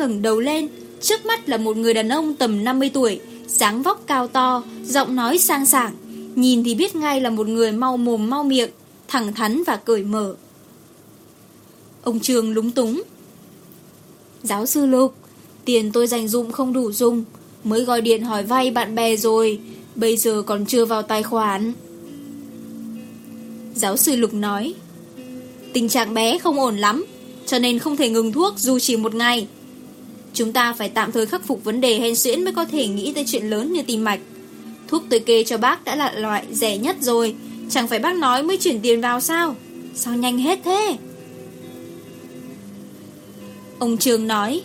ngừng đầu lên, trước mắt là một người đàn ông tầm 50 tuổi, dáng vóc cao to, giọng nói sang sảng, nhìn thì biết ngay là một người mau mồm mau miệng, thẳng thắn và cởi mở. Ông Trường lúng túng. Giáo sư Lục, tiền tôi dành dụng không đủ dùng, mới gọi điện hỏi vay bạn bè rồi, bây giờ còn chưa vào tài khoản. Giáo sư Lục nói, tình trạng bé không ổn lắm, cho nên không thể ngừng thuốc dù chỉ một ngày. Chúng ta phải tạm thời khắc phục vấn đề hen suyễn mới có thể nghĩ tới chuyện lớn như tim mạch. Thuốc tôi kê cho bác đã là loại rẻ nhất rồi, chẳng phải bác nói mới chuyển tiền vào sao? Sao nhanh hết thế? Ông Trường nói,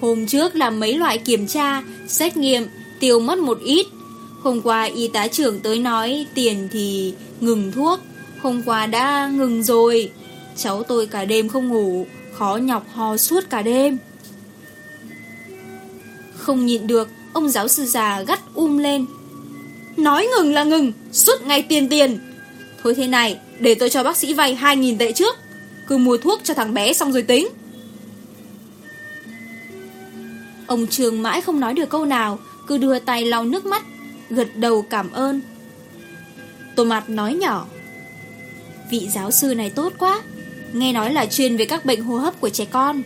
hôm trước làm mấy loại kiểm tra, xét nghiệm, tiêu mất một ít. Hôm qua y tá trưởng tới nói tiền thì ngừng thuốc, hôm qua đã ngừng rồi. Cháu tôi cả đêm không ngủ, khó nhọc ho suốt cả đêm. Không nhịn được, ông giáo sư già gắt um lên. Nói ngừng là ngừng, suốt ngày tiền tiền. Thôi thế này, để tôi cho bác sĩ vay 2.000 tệ trước. Cứ mua thuốc cho thằng bé xong rồi tính. Ông Trường mãi không nói được câu nào, cứ đưa tay lau nước mắt, gật đầu cảm ơn. Tô Mạt nói nhỏ. Vị giáo sư này tốt quá, nghe nói là chuyên về các bệnh hô hấp của trẻ con.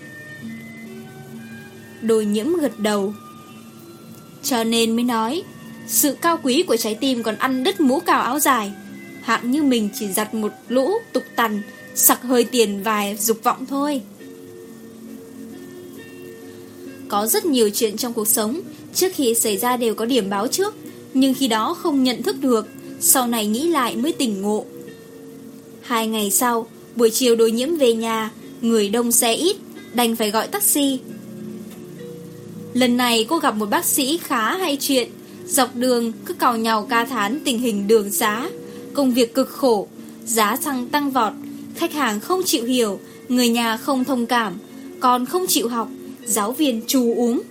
Đồi nhiễm gật đầu. Cho nên mới nói, Sự cao quý của trái tim còn ăn đứt mũ cào áo dài. Hạng như mình chỉ giặt một lũ tục tằn, Sặc hơi tiền vài dục vọng thôi. Có rất nhiều chuyện trong cuộc sống, Trước khi xảy ra đều có điểm báo trước, Nhưng khi đó không nhận thức được, Sau này nghĩ lại mới tỉnh ngộ. Hai ngày sau, Buổi chiều đối nhiễm về nhà, Người đông xe ít, Đành phải gọi taxi Lần này cô gặp một bác sĩ khá hay chuyện. Dọc đường cứ cào nhau ca thán tình hình đường giá Công việc cực khổ Giá xăng tăng vọt. Khách hàng không chịu hiểu Người nhà không thông cảm. Còn không chịu học Giáo viên trù uống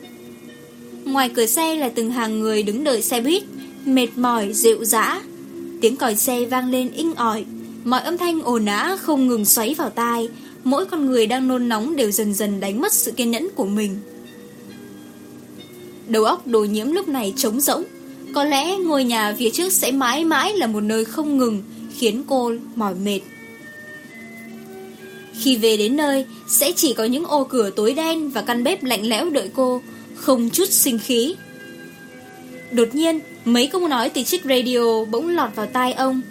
Ngoài cửa xe là từng hàng người đứng đợi xe buýt Mệt mỏi, rượu dã Tiếng còi xe vang lên inh ỏi. Mọi âm thanh ồn ã không ngừng xoáy vào tai. Mỗi con người đang nôn nóng đều dần dần đánh mất sự kiên nhẫn của mình. Đầu óc đồ nhiễm lúc này trống rỗng. Có lẽ ngôi nhà phía trước sẽ mãi mãi là một nơi không ngừng Khiến cô mỏi mệt. Khi về đến nơi Sẽ chỉ có những ô cửa tối đen Và căn bếp lạnh lẽo đợi cô Không chút sinh khí. Đột nhiên Mấy câu nói từ chiếc radio Bỗng lọt vào tai ông.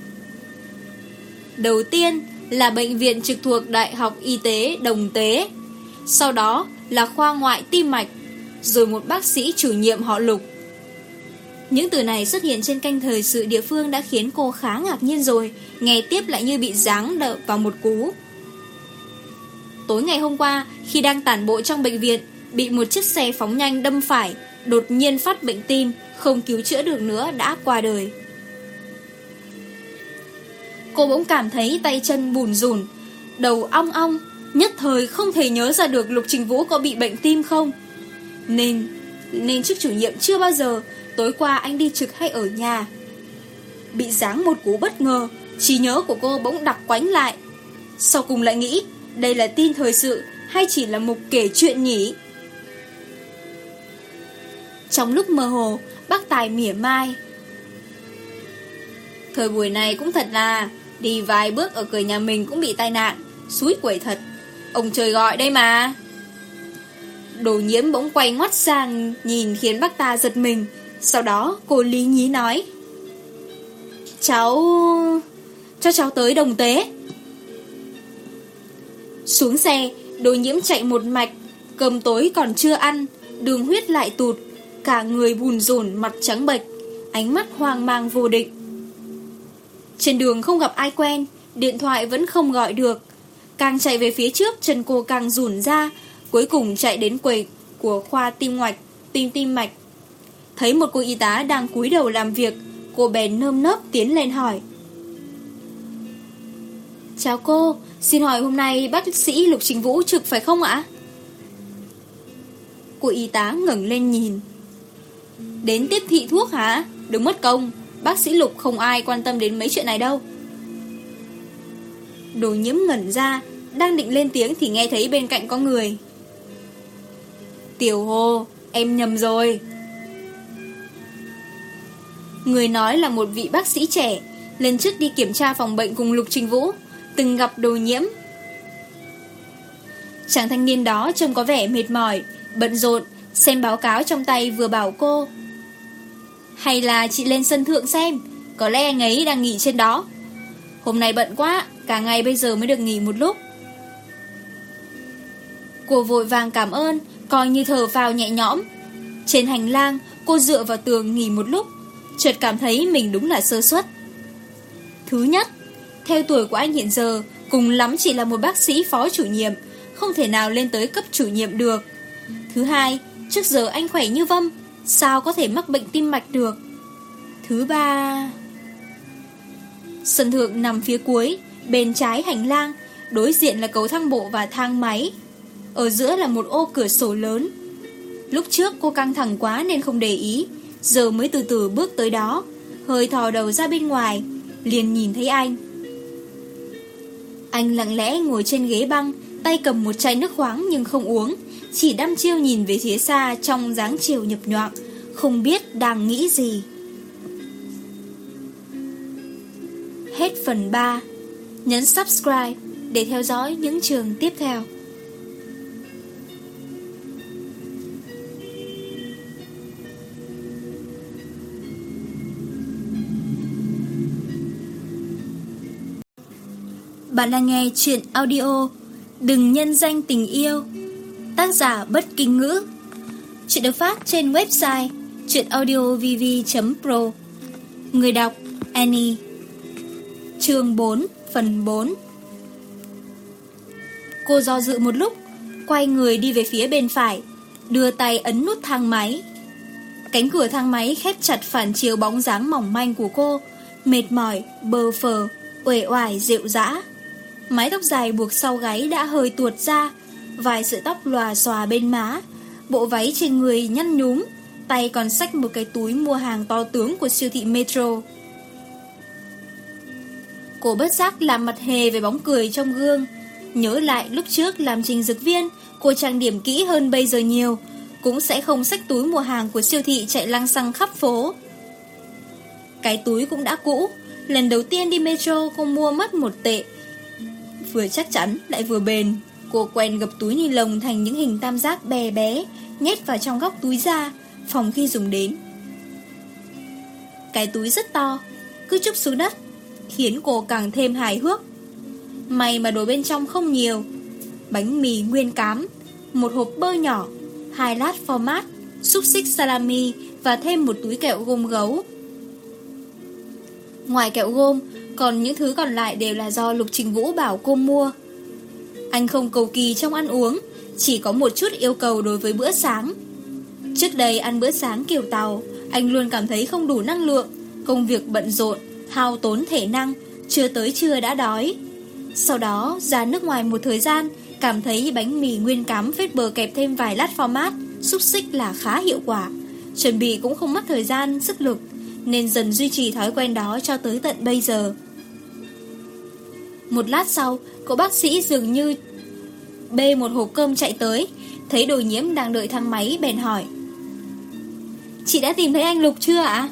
Đầu tiên là bệnh viện trực thuộc Đại học Y tế Đồng Tế, sau đó là khoa ngoại tim mạch rồi một bác sĩ chủ nhiệm họ lục. Những từ này xuất hiện trên kênh thời sự địa phương đã khiến cô khá ngạc nhiên rồi, nghe tiếp lại như bị giáng đợ vào một cú. Tối ngày hôm qua, khi đang tản bộ trong bệnh viện, bị một chiếc xe phóng nhanh đâm phải, đột nhiên phát bệnh tim, không cứu chữa được nữa đã qua đời. Cô bỗng cảm thấy tay chân bùn rùn, đầu ong ong, nhất thời không thể nhớ ra được Lục Trình Vũ có bị bệnh tim không. Nên Nên chức chủ nhiệm chưa bao giờ, Tối qua anh đi trực hay ở nhà. Bị giáng một cú bất ngờ, trí nhớ của cô bỗng đặc quánh lại. Sau cùng lại nghĩ, Đây là tin thời sự Hay chỉ là một kể chuyện nhỉ? Trong lúc mơ hồ, Bác Tài mỉa mai. Thời buổi này cũng thật là, Đi vài bước ở cửa nhà mình cũng bị tai nạn, suối quẩy thật. Ông trời gọi đây mà. Đồ nhiễm bỗng quay ngoắt sang, Nhìn khiến bác ta giật mình. Sau đó, cô lý nhí nói, Cháu... Cho cháu tới đồng tế. Xuống xe, Đồ nhiễm chạy một mạch, Cơm tối còn chưa ăn, Đường huyết lại tụt, Cả người bùn rồn mặt trắng bệch, Ánh mắt hoang mang vô định. Trên đường không gặp ai quen, Điện thoại vẫn không gọi được. Càng chạy về phía trước, Chân cô càng rủn ra Cuối cùng chạy đến quầy của khoa tim ngoạch, tim tim mạch. Thấy một cô y tá đang cúi đầu làm việc, cô bé nơm nớp tiến lên hỏi. Chào cô, xin hỏi hôm nay bác sĩ Lục Trình Vũ trực phải không ạ? Cô y tá ngẩng lên nhìn. Đến tiếp thị thuốc hả? Đừng mất công, bác sĩ Lục không ai quan tâm đến mấy chuyện này đâu. Đồ nhiễm ngẩn ra, đang định lên tiếng thì nghe thấy bên cạnh có người. Tiểu Hồ, em nhầm rồi. Người nói là một vị bác sĩ trẻ, lần trước đi kiểm tra phòng bệnh cùng Lục Trình Vũ, từng gặp đồ nhiễm. Chàng thanh niên đó trông có vẻ mệt mỏi, bận rộn, xem báo cáo trong tay vừa bảo cô. Hay là chị lên sân thượng xem, có lẽ anh ấy đang nghỉ trên đó. Hôm nay bận quá, cả ngày bây giờ mới được nghỉ một lúc. Cô vội vàng cảm ơn, coi như thở vào nhẹ nhõm. Trên hành lang, cô dựa vào tường nghỉ một lúc, chợt cảm thấy mình đúng là sơ suất. Thứ nhất, theo tuổi của anh hiện giờ, cùng lắm chỉ là một bác sĩ phó chủ nhiệm, không thể nào lên tới cấp chủ nhiệm được. Thứ hai, trước giờ anh khỏe như vâm, sao có thể mắc bệnh tim mạch được. Thứ ba... Sân thượng nằm phía cuối, bên trái hành lang, đối diện là cầu thang bộ và thang máy. Ở giữa là một ô cửa sổ lớn. Lúc trước cô căng thẳng quá nên không để ý. Giờ mới từ từ bước tới đó. Hơi thò đầu ra bên ngoài, Liền nhìn thấy anh. Anh lặng lẽ ngồi trên ghế băng, Tay cầm một chai nước khoáng nhưng không uống. Chỉ đăm chiêu nhìn về phía xa Trong dáng chiều nhập nhoạng Không biết đang nghĩ gì. Hết phần 3 Nhấn subscribe để theo dõi những trường tiếp theo. Bạn đang nghe chuyện audio Đừng nhân danh tình yêu Tác giả bất kinh ngữ. Chuyện được phát trên website chuyenaudiovv.pro Người đọc Annie. Chương 4 phần 4 Cô do dự một lúc Quay người đi về phía bên phải Đưa tay ấn nút thang máy. Cánh cửa thang máy khép chặt phản chiếu bóng dáng mỏng manh của cô Mệt mỏi, bơ phờ, uể oải, rượu rã mái tóc dài buộc sau gáy đã hơi tuột ra, vài sợi tóc lòa xòa bên má, bộ váy trên người nhăn nhúm, tay còn xách một cái túi mua hàng to tướng của siêu thị Metro. Cô bất giác làm mặt hề về bóng cười trong gương, nhớ lại lúc trước làm trình dược viên, cô trang điểm kỹ hơn bây giờ nhiều, cũng sẽ không xách túi mua hàng của siêu thị chạy lăng xăng khắp phố. Cái túi cũng đã cũ, lần đầu tiên đi Metro cô mua mất một tệ, vừa chắc chắn lại vừa bền. Cô quen gập túi ni lông thành những hình tam giác bé bé, nhét vào trong góc túi ra, phòng khi dùng đến. Cái túi rất to, cứ chúc xuống đất, khiến cô càng thêm hài hước. May mà đồ bên trong không nhiều, bánh mì nguyên cám, một hộp bơ nhỏ, hai lát format, xúc xích salami và thêm một túi kẹo gồm gấu, Ngoài kẹo gôm Còn những thứ còn lại đều là do Lục Trình Vũ bảo cô mua. Anh không cầu kỳ trong ăn uống Chỉ có một chút yêu cầu đối với bữa sáng. Trước đây ăn bữa sáng kiểu tàu Anh luôn cảm thấy không đủ năng lượng Công việc bận rộn Hao tốn thể năng Chưa tới trưa đã đói. Sau đó ra nước ngoài một thời gian Cảm thấy bánh mì nguyên cám phết bờ kẹp thêm vài lát format Xúc xích là khá hiệu quả. Chuẩn bị cũng không mất thời gian, sức lực. Nên dần duy trì thói quen đó cho tới tận bây giờ. Một lát sau, Cậu bác sĩ dường như Bê một hộp cơm chạy tới, Thấy đồ nhiễm đang đợi thang máy, bèn hỏi. Chị đã tìm thấy anh Lục chưa ạ?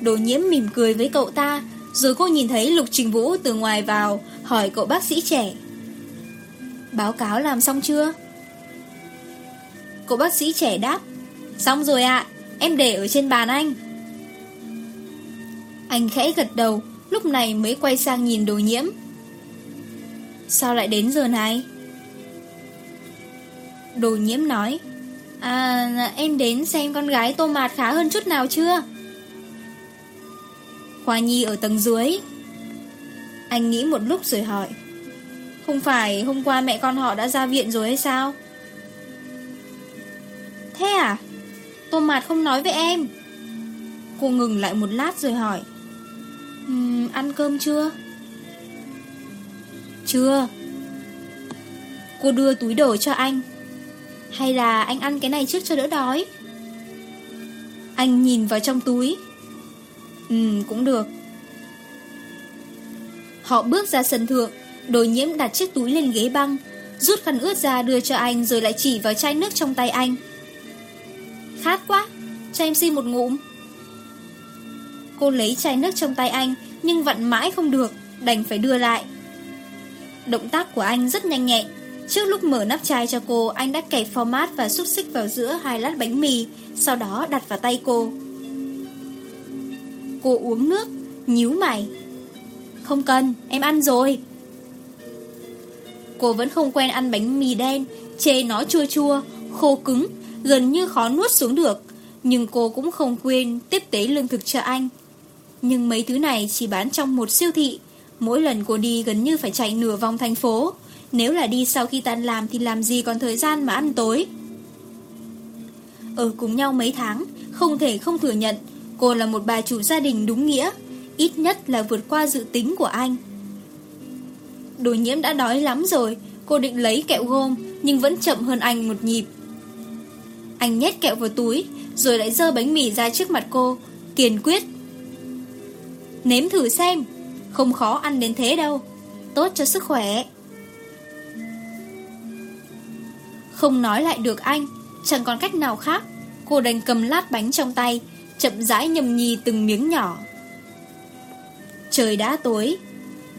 Đồ nhiễm mỉm cười với cậu ta, Rồi cô nhìn thấy Lục Trình Vũ từ ngoài vào, Hỏi cậu bác sĩ trẻ. Báo cáo làm xong chưa? Cậu bác sĩ trẻ đáp. Xong rồi ạ. Em để ở trên bàn anh. Anh khẽ gật đầu, Lúc này mới quay sang nhìn đồ nhiễm. Sao lại đến giờ này? Đồ nhiễm nói À em đến xem con gái tô mạt khá hơn chút nào chưa? Khoa Nhi ở tầng dưới. Anh nghĩ một lúc rồi hỏi, Không phải hôm qua mẹ con họ đã ra viện rồi hay sao? Thế à? Tô Mạt không nói với em. Cô ngừng lại một lát rồi hỏi. Um, Ăn cơm chưa? Chưa. Cô đưa túi đồ cho anh. Hay là anh ăn cái này trước cho đỡ đói? Anh nhìn vào trong túi. Ừ cũng được. Họ bước ra sân thượng Đồ nhiễm đặt chiếc túi lên ghế băng Rút khăn ướt ra đưa cho anh Rồi lại chỉ vào chai nước trong tay anh. Khát quá, Cho em xin một ngụm. Cô lấy chai nước trong tay anh, Nhưng vặn mãi không được, Đành phải đưa lại. Động tác của anh rất nhanh nhẹn. Trước lúc mở nắp chai cho cô, Anh đã kẹp format và xúc xích vào giữa hai lát bánh mì, Sau đó đặt vào tay cô. Cô uống nước, Nhíu mày. Không cần, em ăn rồi. Cô vẫn không quen ăn bánh mì đen, Chê nó chua chua, Khô cứng gần như khó nuốt xuống được. Nhưng cô cũng không quên tiếp tế lương thực cho anh. Nhưng mấy thứ này chỉ bán trong một siêu thị. Mỗi lần cô đi gần như phải chạy nửa vòng thành phố. Nếu là đi sau khi tan làm thì làm gì còn thời gian mà ăn tối. Ở cùng nhau mấy tháng, không thể không thừa nhận cô là một bà chủ gia đình đúng nghĩa. Ít nhất là vượt qua dự tính của anh. Đồ nhiễm đã đói lắm rồi, cô định lấy kẹo gom nhưng vẫn chậm hơn anh một nhịp. Anh nhét kẹo vào túi, Rồi lại dơ bánh mì ra trước mặt cô, Kiên quyết. Nếm thử xem, Không khó ăn đến thế đâu, Tốt cho sức khỏe. Không nói lại được anh, Chẳng còn cách nào khác, Cô đành cầm lát bánh trong tay, Chậm rãi nhầm nhì từng miếng nhỏ. Trời đã tối,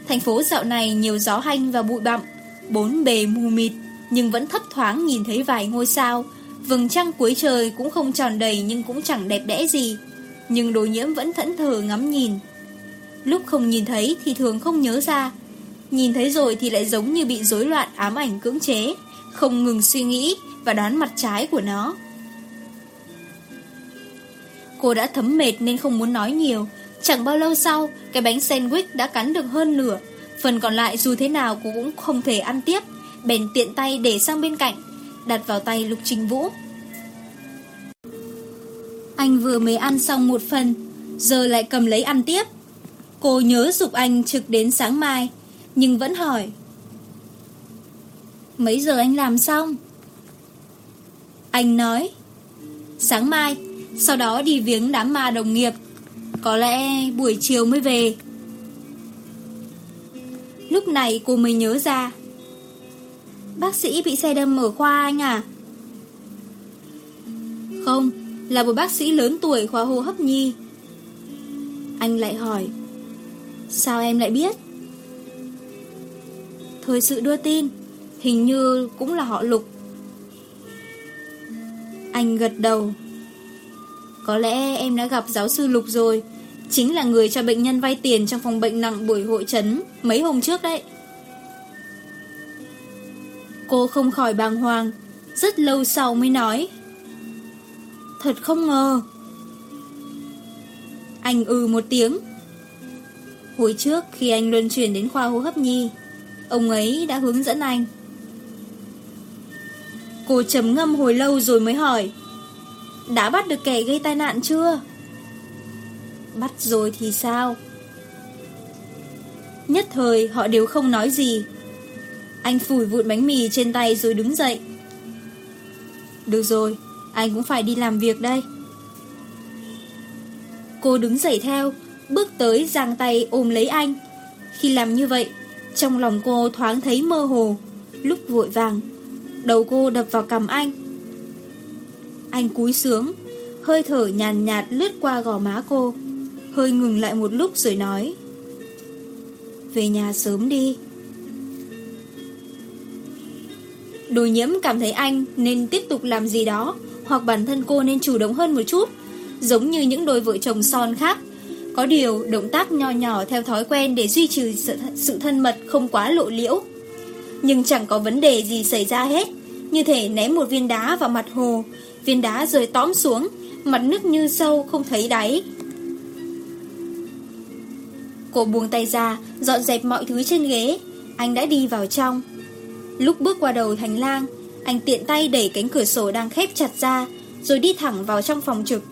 Thành phố dạo này nhiều gió hanh và bụi bặm, Bốn bề mù mịt, Nhưng vẫn thấp thoáng nhìn thấy vài ngôi sao Vầng trăng cuối trời cũng không tròn đầy nhưng cũng chẳng đẹp đẽ gì. Nhưng đối nhiễm vẫn thẫn thờ ngắm nhìn. Lúc không nhìn thấy thì thường không nhớ ra. Nhìn thấy rồi thì lại giống như bị rối loạn ám ảnh cưỡng chế, không ngừng suy nghĩ và đoán mặt trái của nó. Cô đã thấm mệt nên không muốn nói nhiều. Chẳng bao lâu sau, cái bánh sandwich đã cắn được hơn nửa. Phần còn lại dù thế nào cô cũng không thể ăn tiếp. Bèn tiện tay để sang bên cạnh đặt vào tay Lục trinh Vũ. Anh vừa mới ăn xong một phần, giờ lại cầm lấy ăn tiếp. Cô nhớ dục anh trực đến sáng mai, nhưng vẫn hỏi. Mấy giờ anh làm xong? Anh nói, sáng mai, sau đó đi viếng đám ma đồng nghiệp. Có lẽ buổi chiều mới về. Lúc này cô mới nhớ ra Bác sĩ bị xe đâm ở khoa anh à? Không, Là một bác sĩ lớn tuổi khoa hô hấp nhi. Anh lại hỏi, Sao em lại biết? Thời sự đưa tin, Hình như cũng là họ lục. Anh gật đầu, Có lẽ em đã gặp giáo sư lục rồi, Chính là người cho bệnh nhân vay tiền trong phòng bệnh nặng buổi hội chấn mấy hôm trước đấy. Cô không khỏi bàng hoàng, rất lâu sau mới nói. Thật không ngờ. Anh ừ một tiếng. Hồi trước khi anh luân chuyển đến khoa hô hấp nhi, ông ấy đã hướng dẫn anh. Cô trầm ngâm hồi lâu rồi mới hỏi. Đã bắt được kẻ gây tai nạn chưa? Bắt rồi thì sao? Nhất thời họ đều không nói gì. Anh phủi vụn bánh mì trên tay rồi đứng dậy. Được rồi Anh cũng phải đi làm việc đây. Cô đứng dậy theo Bước tới giang tay ôm lấy anh. Khi làm như vậy Trong lòng cô thoáng thấy mơ hồ Lúc vội vàng Đầu cô đập vào cằm anh. Anh cúi sướng Hơi thở nhàn nhạt, nhạt lướt qua gò má cô Hơi ngừng lại một lúc rồi nói Về nhà sớm đi. Đồ nhiễm cảm thấy anh nên tiếp tục làm gì đó Hoặc bản thân cô nên chủ động hơn một chút Giống như những đôi vợ chồng son khác. Có điều động tác nho nhỏ theo thói quen Để duy trì sự, sự thân mật không quá lộ liễu. Nhưng chẳng có vấn đề gì xảy ra hết. Như thể ném một viên đá vào mặt hồ Viên đá rơi tóm xuống Mặt nước như sâu không thấy đáy. Cô buông tay ra Dọn dẹp mọi thứ trên ghế. Anh đã đi vào trong. Lúc bước qua đầu hành lang, anh tiện tay đẩy cánh cửa sổ đang khép chặt ra, rồi đi thẳng vào trong phòng trực.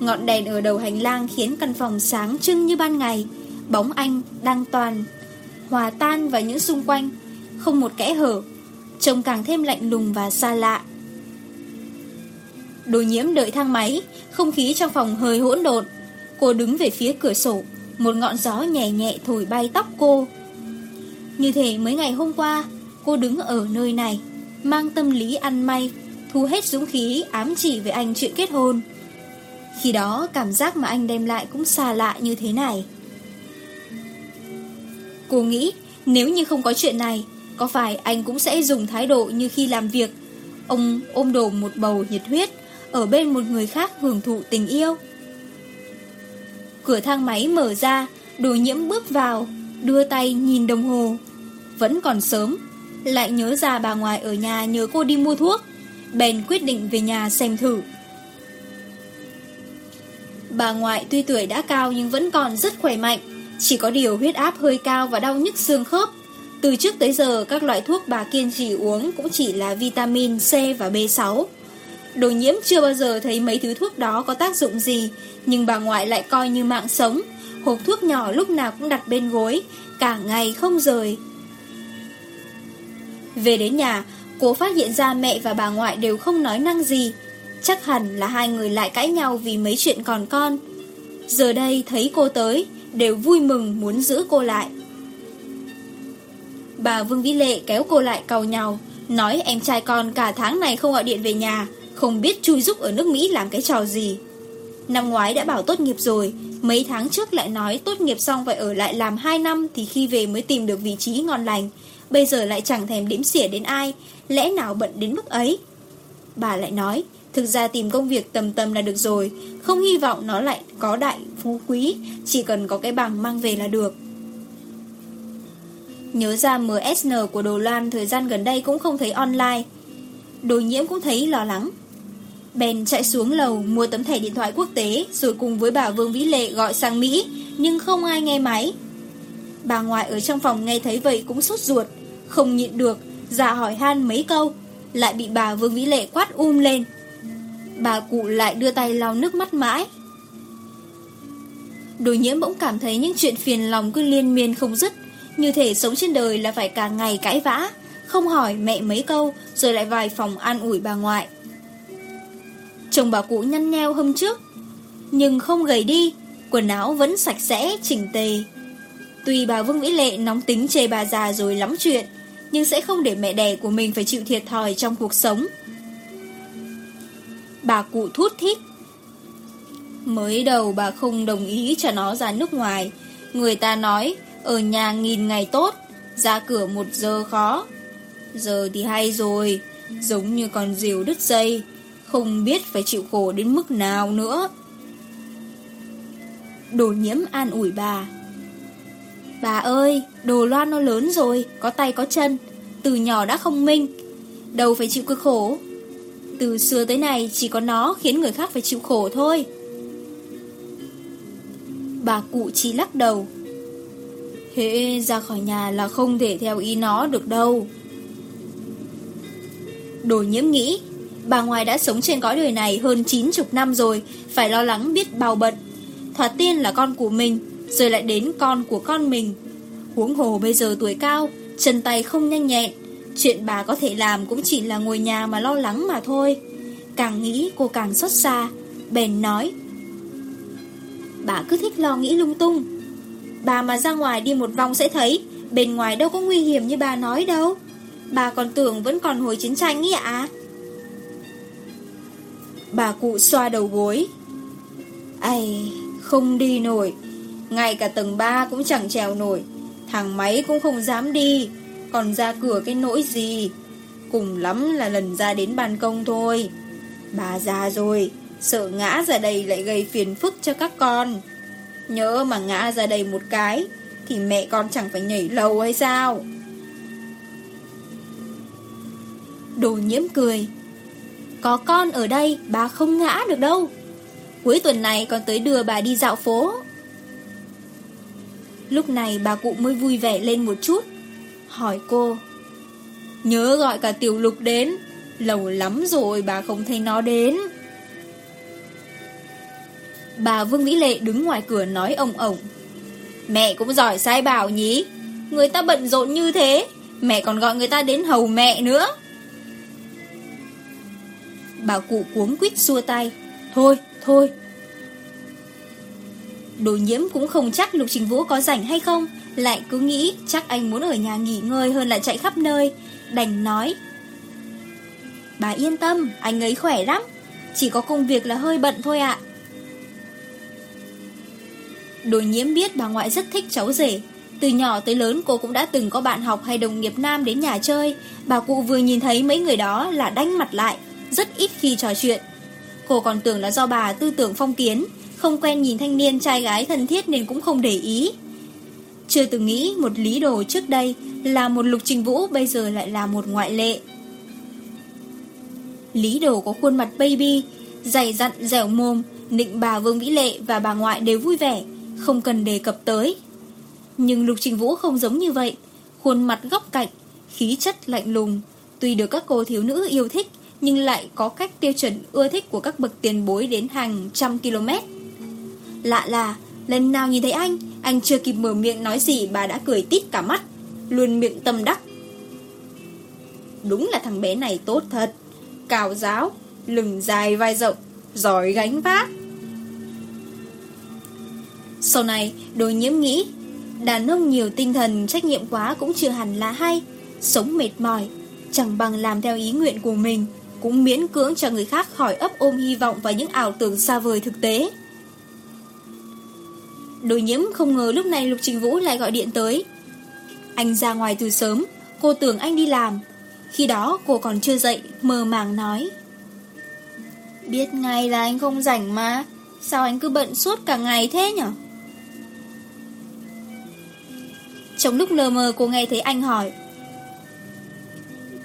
Ngọn đèn ở đầu hành lang khiến căn phòng sáng trưng như ban ngày, bóng anh đang toàn, hòa tan vào những xung quanh, không một kẽ hở, trông càng thêm lạnh lùng và xa lạ. Đồ nhiễm đợi thang máy, không khí trong phòng hơi hỗn độn. Cô đứng về phía cửa sổ, một ngọn gió nhẹ nhẹ thổi bay tóc cô. Như thế mấy ngày hôm qua, cô đứng ở nơi này, mang tâm lý ăn may, thu hết dũng khí ám chỉ với anh chuyện kết hôn. Khi đó cảm giác mà anh đem lại cũng xa lạ như thế này. Cô nghĩ nếu như không có chuyện này, có phải anh cũng sẽ dùng thái độ như khi làm việc, ông ôm đồ một bầu nhiệt huyết, ở bên một người khác hưởng thụ tình yêu. Cửa thang máy mở ra, đồ nhiễm bước vào, đưa tay nhìn đồng hồ. Vẫn còn sớm, lại nhớ ra bà ngoại ở nhà nhớ cô đi mua thuốc, bèn quyết định về nhà xem thử. Bà ngoại tuy tuổi đã cao nhưng vẫn còn rất khỏe mạnh, chỉ có điều huyết áp hơi cao và đau nhức xương khớp. Từ trước tới giờ các loại thuốc bà kiên trì uống cũng chỉ là vitamin C và B6. Đồ nhiễm chưa bao giờ thấy mấy thứ thuốc đó có tác dụng gì, nhưng bà ngoại lại coi như mạng sống. Hộp thuốc nhỏ lúc nào cũng đặt bên gối, cả ngày không rời, về đến nhà, cô phát hiện ra mẹ và bà ngoại đều không nói năng gì. Chắc hẳn là hai người lại cãi nhau vì mấy chuyện còn con. Giờ đây thấy cô tới, đều vui mừng muốn giữ cô lại. Bà Vương Vĩ Lệ kéo cô lại cầu nhau, nói em trai con cả tháng này không gọi điện về nhà, không biết chui giúp ở nước Mỹ làm cái trò gì. Năm ngoái đã bảo tốt nghiệp rồi, mấy tháng trước lại nói tốt nghiệp xong phải ở lại làm 2 năm thì khi về mới tìm được vị trí ngon lành bây giờ lại chẳng thèm điểm xỉa đến ai, lẽ nào bận đến mức ấy? Bà lại nói, thực ra tìm công việc tầm tầm là được rồi, không hy vọng nó lại có đại phú quý, chỉ cần có cái bằng mang về là được. Nhớ ra MSN của Đồ Loan thời gian gần đây cũng không thấy online. Đồ nhiễm cũng thấy lo lắng. Bèn chạy xuống lầu mua tấm thẻ điện thoại quốc tế rồi cùng với bà Vương Vĩ Lệ gọi sang Mỹ, nhưng không ai nghe máy. Bà ngoại ở trong phòng nghe thấy vậy cũng sốt ruột, không nhịn được Già hỏi han mấy câu Lại bị bà Vương Vĩ Lệ quát um lên. Bà cụ lại đưa tay lau nước mắt mãi. Đối nhiễm bỗng cảm thấy những chuyện phiền lòng cứ liên miên không dứt Như thể sống trên đời là phải cả ngày cãi vã Không hỏi mẹ mấy câu Rồi lại vài phòng an ủi bà ngoại. Chồng bà cụ nhăn nheo hôm trước Nhưng không gầy đi Quần áo vẫn sạch sẽ, chỉnh tề. Tuy bà Vương Vĩ Lệ nóng tính chê bà già rồi lắm chuyện nhưng sẽ không để mẹ đẻ của mình phải chịu thiệt thòi trong cuộc sống. Bà cụ thút thít. Mới đầu bà không đồng ý cho nó ra nước ngoài. Người ta nói, ở nhà nghìn ngày tốt, ra cửa một giờ khó. Giờ thì hay rồi, giống như con diều đứt dây, không biết phải chịu khổ đến mức nào nữa. Đồ nhiễm an ủi bà. Bà ơi, đồ loan nó lớn rồi, có tay có chân, từ nhỏ đã không minh, đâu phải chịu cực khổ. Từ xưa tới nay chỉ có nó khiến người khác phải chịu khổ thôi. Bà cụ chỉ lắc đầu. Hễ ra khỏi nhà là không thể theo ý nó được đâu. Đồ nhiễm nghĩ, bà ngoài đã sống trên cõi đời này hơn 90 năm rồi, phải lo lắng biết bao bận. Thoạt tiên là con của mình, rồi lại đến con của con mình. Huống hồ bây giờ tuổi cao Chân tay không nhanh nhẹn Chuyện bà có thể làm cũng chỉ là ngồi nhà mà lo lắng mà thôi. Càng nghĩ cô càng xót xa Bèn nói Bà cứ thích lo nghĩ lung tung. Bà mà ra ngoài đi một vòng sẽ thấy Bên ngoài đâu có nguy hiểm như bà nói đâu. Bà còn tưởng vẫn còn hồi chiến tranh ý ạ? Bà cụ xoa đầu gối Ây, không đi nổi. Ngay cả tầng 3 cũng chẳng trèo nổi Thằng máy cũng không dám đi, Còn ra cửa cái nỗi gì? Cùng lắm là lần ra đến ban công thôi. Bà già rồi, Sợ ngã ra đây lại gây phiền phức cho các con. Nhớ mà ngã ra đây một cái, Thì mẹ con chẳng phải nhảy lầu hay sao? Đồ nhiễm cười. Có con ở đây, bà không ngã được đâu. Cuối tuần này con tới đưa bà đi dạo phố. Lúc này bà cụ mới vui vẻ lên một chút. Hỏi cô Nhớ gọi cả tiểu lục đến Lâu lắm rồi bà không thấy nó đến. Bà Vương Vĩ Lệ đứng ngoài cửa nói ông ổng Mẹ cũng giỏi sai bảo nhí Người ta bận rộn như thế Mẹ còn gọi người ta đến hầu mẹ nữa. Bà cụ cuống quýt xua tay Thôi, thôi, Đồ nhiễm cũng không chắc Lục Trình Vũ có rảnh hay không. Lại cứ nghĩ chắc anh muốn ở nhà nghỉ ngơi hơn là chạy khắp nơi. Đành nói Bà yên tâm, anh ấy khỏe lắm. Chỉ có công việc là hơi bận thôi ạ. À. Đồ nhiễm biết bà ngoại rất thích cháu rể. Từ nhỏ tới lớn cô cũng đã từng có bạn học hay đồng nghiệp nam đến nhà chơi. Bà cụ vừa nhìn thấy mấy người đó là đánh mặt lại Rất ít khi trò chuyện. Cô còn tưởng là do bà tư tưởng phong kiến. Không quen nhìn thanh niên trai gái thân thiết nên cũng không để ý. Chưa từng nghĩ một lý đồ trước đây Là một lục trình vũ bây giờ lại là một ngoại lệ. Lý đồ có khuôn mặt baby, Dày dặn, dẻo mồm, Nịnh bà Vương Vĩ Lệ và bà ngoại đều vui vẻ, Không cần đề cập tới. Nhưng lục trình vũ không giống như vậy, Khuôn mặt góc cạnh, Khí chất lạnh lùng. Tuy được các cô thiếu nữ yêu thích, nhưng lại có cách tiêu chuẩn ưa thích của các bậc tiền bối đến hàng trăm km. Lạ là, lần nào nhìn thấy anh, anh chưa kịp mở miệng nói gì bà đã cười tít cả mắt, luôn miệng tâm đắc. Đúng là thằng bé này tốt thật, cao giáo, lừng dài vai rộng, giỏi gánh vác. Sau này, đôi nhiễm nghĩ, đàn ông nhiều tinh thần trách nhiệm quá cũng chưa hẳn là hay, sống mệt mỏi, chẳng bằng làm theo ý nguyện của mình, cũng miễn cưỡng cho người khác khỏi ấp ôm hy vọng và những ảo tưởng xa vời thực tế. Đôi nhiễm không ngờ lúc này Lục Trình Vũ lại gọi điện tới. Anh ra ngoài từ sớm, cô tưởng anh đi làm. Khi đó cô còn chưa dậy, mờ màng nói. Biết ngay là anh không rảnh mà, sao anh cứ bận suốt cả ngày thế nhở? Trong lúc lờ mờ cô nghe thấy anh hỏi.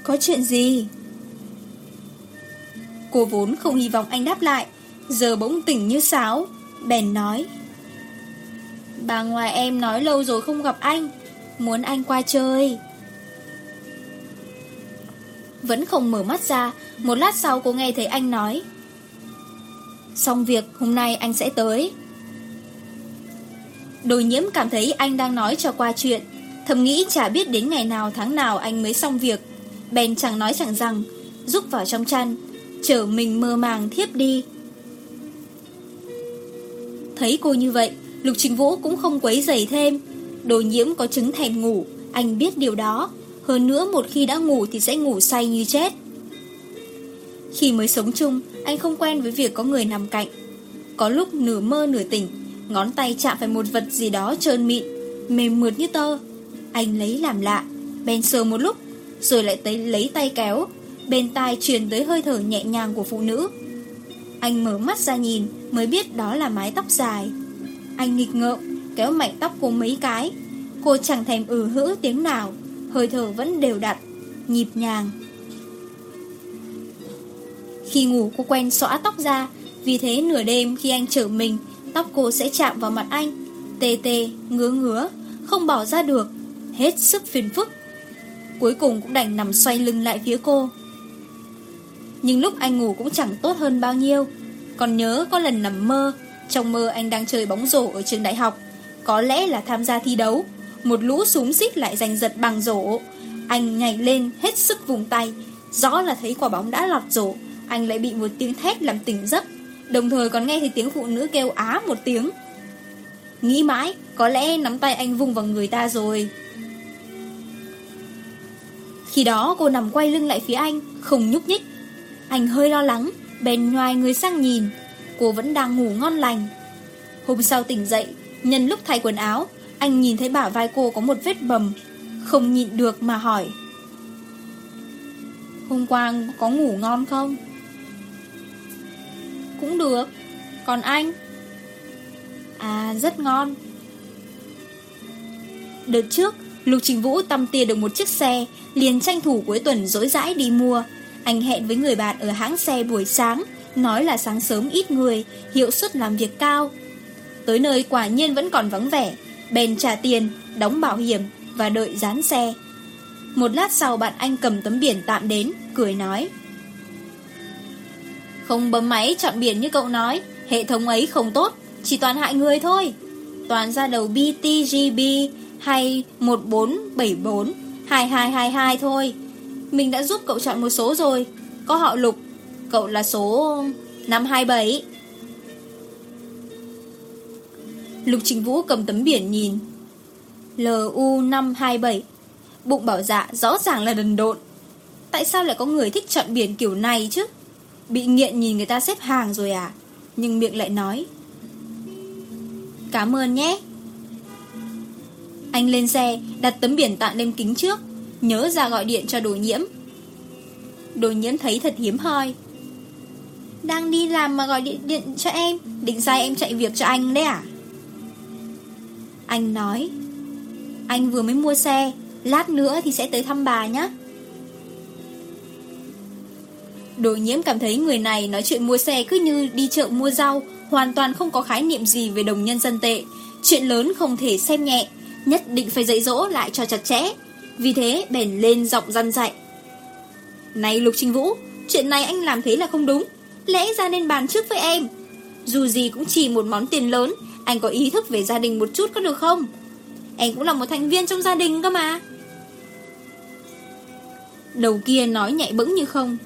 Có chuyện gì? Cô vốn không hy vọng anh đáp lại, giờ bỗng tỉnh như sáo, bèn nói. Bà ngoài em nói lâu rồi không gặp anh, Muốn anh qua chơi. Vẫn không mở mắt ra, Một lát sau cô nghe thấy anh nói, Xong việc, hôm nay anh sẽ tới. Đồi nhiễm cảm thấy anh đang nói cho qua chuyện, Thầm nghĩ chả biết đến ngày nào tháng nào anh mới xong việc. Bèn chẳng nói chẳng rằng Rút vào trong chăn, Chở mình mơ màng thiếp đi. Thấy cô như vậy Lục Trình Vũ cũng không quấy dày thêm. Đồ nhiễm có chứng thèm ngủ, Anh biết điều đó. Hơn nữa một khi đã ngủ thì sẽ ngủ say như chết. Khi mới sống chung, Anh không quen với việc có người nằm cạnh. Có lúc nửa mơ nửa tỉnh, Ngón tay chạm phải một vật gì đó trơn mịn, Mềm mượt như tơ. Anh lấy làm lạ, Bèn sờ một lúc, Rồi lại tới lấy tay kéo. Bên tai truyền tới hơi thở nhẹ nhàng của phụ nữ. Anh mở mắt ra nhìn, Mới biết đó là mái tóc dài. Anh nghịch ngợm Kéo mạnh tóc cô mấy cái. Cô chẳng thèm ừ hữ tiếng nào Hơi thở vẫn đều đặn Nhịp nhàng. Khi ngủ cô quen xõa tóc ra Vì thế nửa đêm khi anh chở mình Tóc cô sẽ chạm vào mặt anh Tê tê, ngứa ngứa Không bỏ ra được Hết sức phiền phức. Cuối cùng cũng đành nằm xoay lưng lại phía cô. Nhưng lúc anh ngủ cũng chẳng tốt hơn bao nhiêu Còn nhớ có lần nằm mơ trong mơ anh đang chơi bóng rổ ở trường đại học, có lẽ là tham gia thi đấu. Một lũ súng xít lại giành giật bằng rổ. Anh nhảy lên hết sức vùng tay, rõ là thấy quả bóng đã lọt rổ. Anh lại bị một tiếng thét làm tỉnh giấc, đồng thời còn nghe thấy tiếng phụ nữ kêu á một tiếng. Nghĩ mãi, có lẽ nắm tay anh vung vào người ta rồi. Khi đó cô nằm quay lưng lại phía anh, không nhúc nhích. Anh hơi lo lắng, bèn ngoài người sang nhìn, Cô vẫn đang ngủ ngon lành. Hôm sau tỉnh dậy, Nhân lúc thay quần áo, Anh nhìn thấy bả vai cô có một vết bầm, Không nhịn được mà hỏi. Hôm qua có ngủ ngon không? Cũng được. Còn anh? À rất ngon. Đợt trước, Lục Trình Vũ tăm tia được một chiếc xe, Liền tranh thủ cuối tuần dối dãi đi mua. Anh hẹn với người bạn ở hãng xe buổi sáng. Nói là sáng sớm ít người Hiệu suất làm việc cao. Tới nơi quả nhiên vẫn còn vắng vẻ Bèn trả tiền, đóng bảo hiểm Và đợi dán xe. Một lát sau bạn anh cầm tấm biển tạm đến Cười nói Không bấm máy chọn biển như cậu nói Hệ thống ấy không tốt Chỉ toàn hại người thôi. Toàn ra đầu BTGB Hay 1474 2222 thôi. Mình đã giúp cậu chọn một số rồi Có họ lục cậu là số 527 Lục Trình Vũ cầm tấm biển nhìn. LU527 Bụng bảo dạ rõ ràng là đần độn. Tại sao lại có người thích chọn biển kiểu này chứ? Bị nghiện nhìn người ta xếp hàng rồi à? Nhưng miệng lại nói. Cảm ơn nhé. Anh lên xe, Đặt tấm biển tạm lên kính trước, Nhớ ra gọi điện cho đồ nhiễm. Đồ nhiễm thấy thật hiếm hoi. Đang đi làm mà gọi điện điện cho em, Định sai em chạy việc cho anh đấy à? Anh nói, Anh vừa mới mua xe, Lát nữa thì sẽ tới thăm bà nhé Đồ nhiễm cảm thấy người này nói chuyện mua xe cứ như đi chợ mua rau, Hoàn toàn không có khái niệm gì về đồng nhân dân tệ. Chuyện lớn không thể xem nhẹ, Nhất định phải dạy dỗ lại cho chặt chẽ. Vì thế bèn lên giọng răn dạy. Này Lục Trinh Vũ, Chuyện này anh làm thế là không đúng lẽ ra nên bàn trước với em. Dù gì cũng chỉ một món tiền lớn, anh có ý thức về gia đình một chút có được không? Em cũng là một thành viên trong gia đình cơ mà. Đầu kia nói nhạy bẫng như không.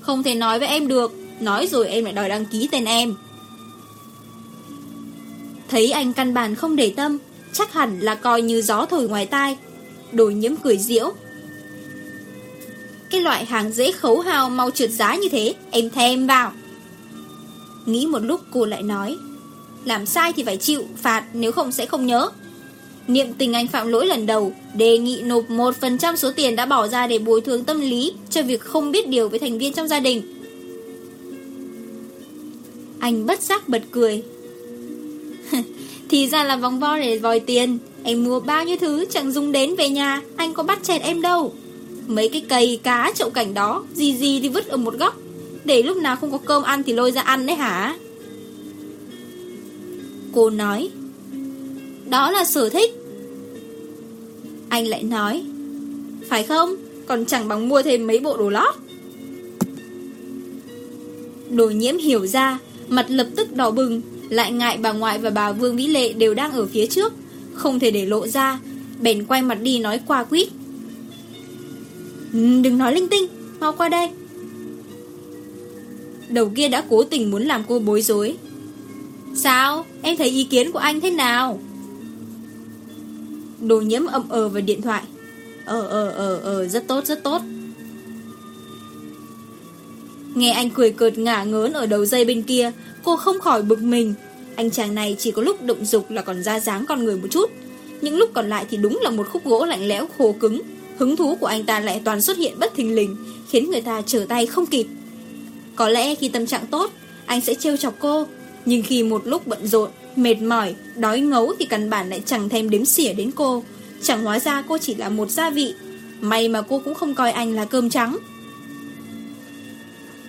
Không thể nói với em được, nói rồi em lại đòi đăng ký tên em. Thấy anh căn bản không để tâm, chắc hẳn là coi như gió thổi ngoài tai. Đồ nhiễm cười diễu, cái loại hàng dễ khấu hao, mau trượt giá như thế Em thêm vào. Nghĩ một lúc cô lại nói Làm sai thì phải chịu Phạt nếu không sẽ không nhớ. Niệm tình anh phạm lỗi lần đầu Đề nghị nộp 1% số tiền đã bỏ ra Để bồi thường tâm lý Cho việc không biết điều với thành viên trong gia đình. Anh bất giác bật cười. cười. Thì ra là vòng vo để vòi tiền. Em mua bao nhiêu thứ chẳng dùng đến về nhà Anh có bắt chẹt em đâu. Mấy cái cây cá chậu cảnh đó, Gì gì thì vứt ở một góc. Để lúc nào không có cơm ăn thì lôi ra ăn đấy hả? Cô nói, Đó là sở thích. Anh lại nói, Phải không? Còn chẳng bằng mua thêm mấy bộ đồ lót. Đồ nhiễm hiểu ra, Mặt lập tức đỏ bừng, Lại ngại bà ngoại và bà Vương Vĩ Lệ đều đang ở phía trước, Không thể để lộ ra. Bèn quay mặt đi nói qua quýt Đừng nói linh tinh, mau qua đây. Đầu kia đã cố tình muốn làm cô bối rối. Sao, em thấy ý kiến của anh thế nào? Đồ nhiễm âm ờ vào điện thoại. Ờ ờ ờ ờ, rất tốt, rất tốt. Nghe anh cười cợt ngả ngớn ở đầu dây bên kia, cô không khỏi bực mình. Anh chàng này chỉ có lúc động dục là còn ra dáng con người một chút. Những lúc còn lại thì đúng là một khúc gỗ lạnh lẽo khô cứng hứng thú của anh ta lại toàn xuất hiện bất thình lình, khiến người ta trở tay không kịp. Có lẽ khi tâm trạng tốt, anh sẽ trêu chọc cô, nhưng khi một lúc bận rộn, mệt mỏi, đói ngấu thì căn bản lại chẳng thèm đếm xỉa đến cô. Chẳng hóa ra cô chỉ là một gia vị, may mà cô cũng không coi anh là cơm trắng.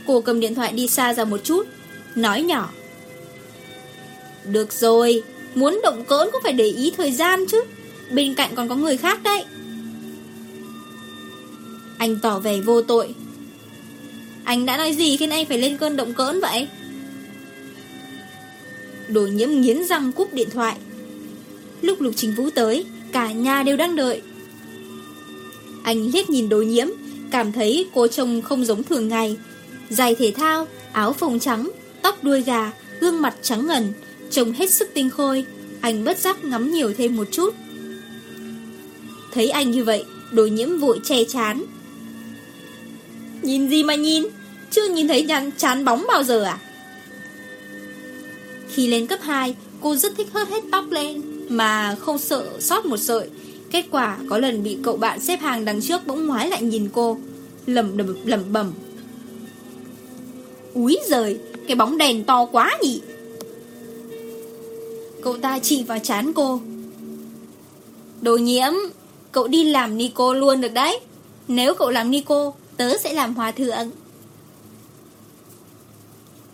Cô cầm điện thoại đi xa ra một chút, nói nhỏ. Được rồi, muốn động cỡn cũng phải để ý thời gian chứ, bên cạnh còn có người khác đấy. Anh tỏ về vô tội. Anh đã nói gì khiến anh phải lên cơn động cỡn vậy? Đồ nhiễm nghiến răng cúp điện thoại. Lúc Lục Trình Vũ tới, Cả nhà đều đang đợi. Anh liếc nhìn đồ nhiễm, Cảm thấy cô trông không giống thường ngày. Dài thể thao, Áo phông trắng, Tóc đuôi gà, Gương mặt trắng ngần, Trông hết sức tinh khôi. Anh bất giác ngắm nhiều thêm một chút. Thấy anh như vậy, Đồ nhiễm vội che chán. Nhìn gì mà nhìn? Chưa nhìn thấy nhăn chán bóng bao giờ à? Khi lên cấp 2 Cô rất thích hớt hết tóc lên, Mà không sợ sót một sợi. Kết quả có lần bị cậu bạn xếp hàng đằng trước Bỗng ngoái lại nhìn cô Lầm đầm lầm bầm Úi giời, Cái bóng đèn to quá nhỉ? Cậu ta chỉ vào chán cô. Đồ nhiễm, Cậu đi làm Nico luôn được đấy. Nếu cậu làm Nico Tớ sẽ làm hòa thượng.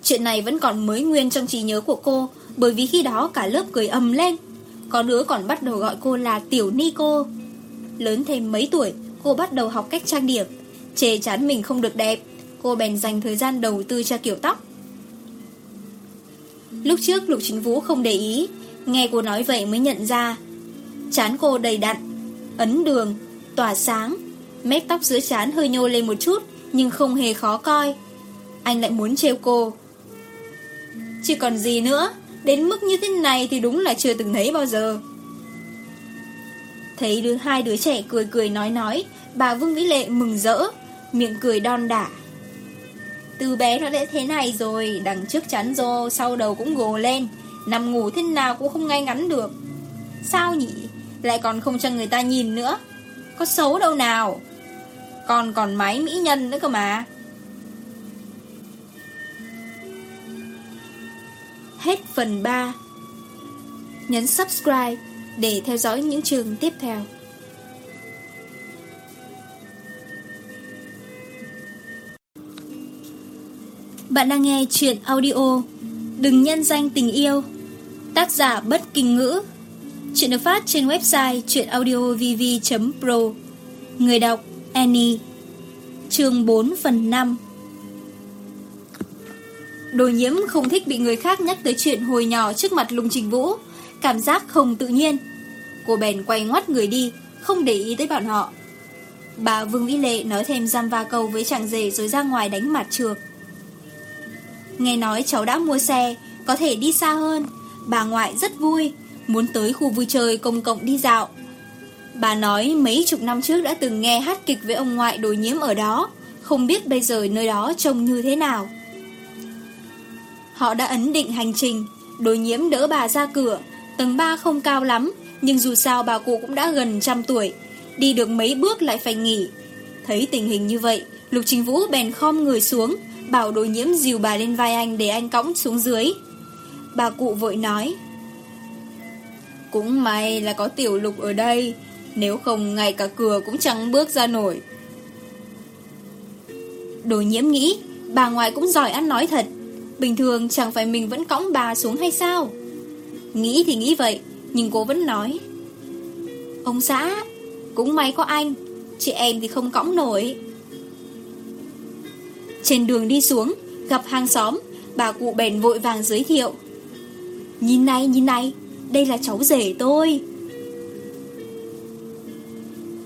Chuyện này vẫn còn mới nguyên trong trí nhớ của cô, Bởi vì khi đó cả lớp cười ầm lên. Có đứa còn bắt đầu gọi cô là Tiểu nico Lớn thêm mấy tuổi, Cô bắt đầu học cách trang điểm. Chê chán mình không được đẹp, Cô bèn dành thời gian đầu tư cho kiểu tóc. Lúc trước Lục Chính Vũ không để ý, Nghe cô nói vậy mới nhận ra. Chán cô đầy đặn, Ấn đường, Tỏa sáng. Mép tóc giữa chán hơi nhô lên một chút Nhưng không hề khó coi. Anh lại muốn trêu cô. Chỉ còn gì nữa Đến mức như thế này thì đúng là chưa từng thấy bao giờ. Thấy đứa, hai đứa trẻ cười cười nói nói Bà Vương Vĩ Lệ mừng rỡ Miệng cười đon đả. Từ bé nó đã thế này rồi Đằng trước chắn rô Sau đầu cũng gồ lên Nằm ngủ thế nào cũng không ngay ngắn được. Sao nhỉ? Lại còn không cho người ta nhìn nữa. Có xấu đâu nào? Còn còn máy mỹ nhân nữa cơ mà. Hết phần 3 Nhấn subscribe để theo dõi những trường tiếp theo. Bạn đang nghe chuyện audio Đừng nhân danh tình yêu, Tác giả bất kinh ngữ. Chuyện được phát trên website chuyenaudiovv.pro Người đọc Annie, Chương 4 phần 5 Đồ nhiễm không thích bị người khác nhắc tới chuyện hồi nhỏ trước mặt Lùng Trình Vũ. Cảm giác không tự nhiên. Cô bèn quay ngoắt người đi, Không để ý tới bọn họ. Bà Vương Vĩ Lệ nói thêm giam va câu với chàng rể rồi ra ngoài đánh mặt trược. Nghe nói cháu đã mua xe, Có thể đi xa hơn. Bà ngoại rất vui, Muốn tới khu vui chơi công cộng đi dạo. Bà nói mấy chục năm trước đã từng nghe hát kịch với ông ngoại đồi nhiễm ở đó, không biết bây giờ nơi đó trông như thế nào. Họ đã ấn định hành trình, đồi nhiễm đỡ bà ra cửa, tầng 3 không cao lắm, nhưng dù sao bà cụ cũng đã gần trăm tuổi, đi được mấy bước lại phải nghỉ. Thấy tình hình như vậy, Lục Trình Vũ bèn khom người xuống, bảo đồi nhiễm dìu bà lên vai anh để anh cõng xuống dưới. Bà cụ vội nói, cũng may là có tiểu lục ở đây nếu không, ngay cả cửa cũng chẳng bước ra nổi. Đồ nhiễm nghĩ, Bà ngoại cũng giỏi ăn nói thật. Bình thường chẳng phải mình vẫn cõng bà xuống hay sao? Nghĩ thì nghĩ vậy, Nhưng cô vẫn nói. Ông xã, Cũng may có anh, Chị em thì không cõng nổi. Trên đường đi xuống, Gặp hàng xóm, Bà cụ bèn vội vàng giới thiệu. Nhìn này nhìn này, Đây là cháu rể tôi.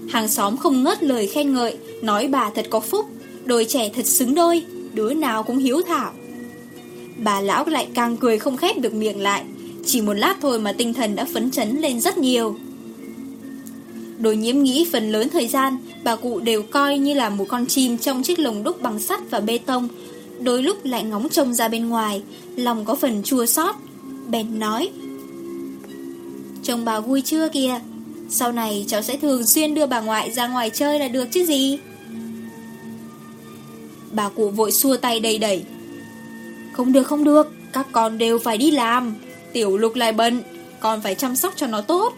Hàng xóm không ngớt lời khen ngợi, nói bà thật có phúc, đôi trẻ thật xứng đôi, đứa nào cũng hiếu thảo. Bà lão lại càng cười không khép được miệng lại, chỉ một lát thôi mà tinh thần đã phấn chấn lên rất nhiều. Đồ nhiễm nghĩ phần lớn thời gian, bà cụ đều coi như là một con chim trong chiếc lồng đúc bằng sắt và bê tông, đôi lúc lại ngóng trông ra bên ngoài, lòng có phần chua xót. Bèn nói, Chồng bà vui chưa kìa, sau này cháu sẽ thường xuyên đưa bà ngoại ra ngoài chơi là được chứ gì? Bà cụ vội xua tay đầy đẩy. Không được không được, Các con đều phải đi làm. Tiểu lục lại bận, Con phải chăm sóc cho nó tốt.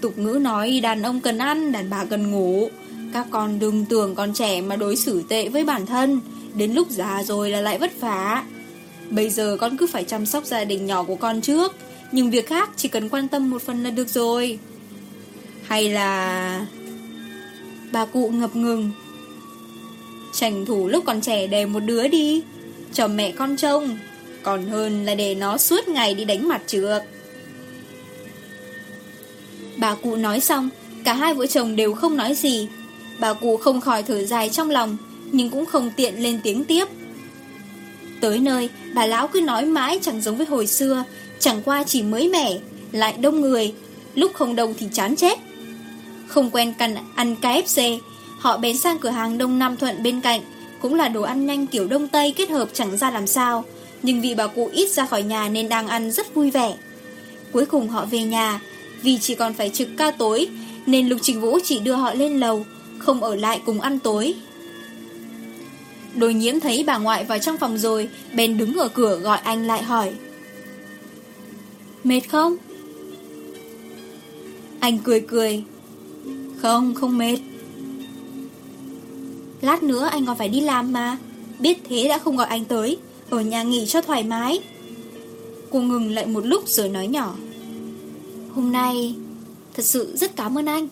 Tục ngữ nói, đàn ông cần ăn, Đàn bà cần ngủ. Các con đừng tưởng con trẻ mà đối xử tệ với bản thân, Đến lúc già rồi là lại vất vả. Bây giờ con cứ phải chăm sóc gia đình nhỏ của con trước, Nhưng việc khác chỉ cần quan tâm một phần là được rồi. Hay là... Bà cụ ngập ngừng? Tranh thủ lúc còn trẻ đè một đứa đi, Cho mẹ con trông, Còn hơn là để nó suốt ngày đi đánh mặt trượt. Bà cụ nói xong, Cả hai vợ chồng đều không nói gì. Bà cụ không khỏi thở dài trong lòng, Nhưng cũng không tiện lên tiếng tiếp. Tới nơi, Bà lão cứ nói mãi chẳng giống với hồi xưa, Chẳng qua chỉ mới mẻ, Lại đông người, Lúc không đông thì chán chết. Không quen cằn ăn KFC Họ bén sang cửa hàng Đông Nam Thuận bên cạnh, Cũng là đồ ăn nhanh kiểu Đông Tây kết hợp chẳng ra làm sao. Nhưng vì bà cụ ít ra khỏi nhà nên đang ăn rất vui vẻ. Cuối cùng họ về nhà, Vì chỉ còn phải trực ca tối, Nên Lục Trình Vũ chỉ đưa họ lên lầu, Không ở lại cùng ăn tối. Đồ nhiễm thấy bà ngoại vào trong phòng rồi, Bèn đứng ở cửa gọi anh lại hỏi. Mệt không? Anh cười cười. Không, không mệt. Lát nữa anh còn phải đi làm mà. Biết thế đã không gọi anh tới. Ở nhà nghỉ cho thoải mái. Cô ngừng lại một lúc rồi nói nhỏ. Hôm nay Thật sự rất cảm ơn anh.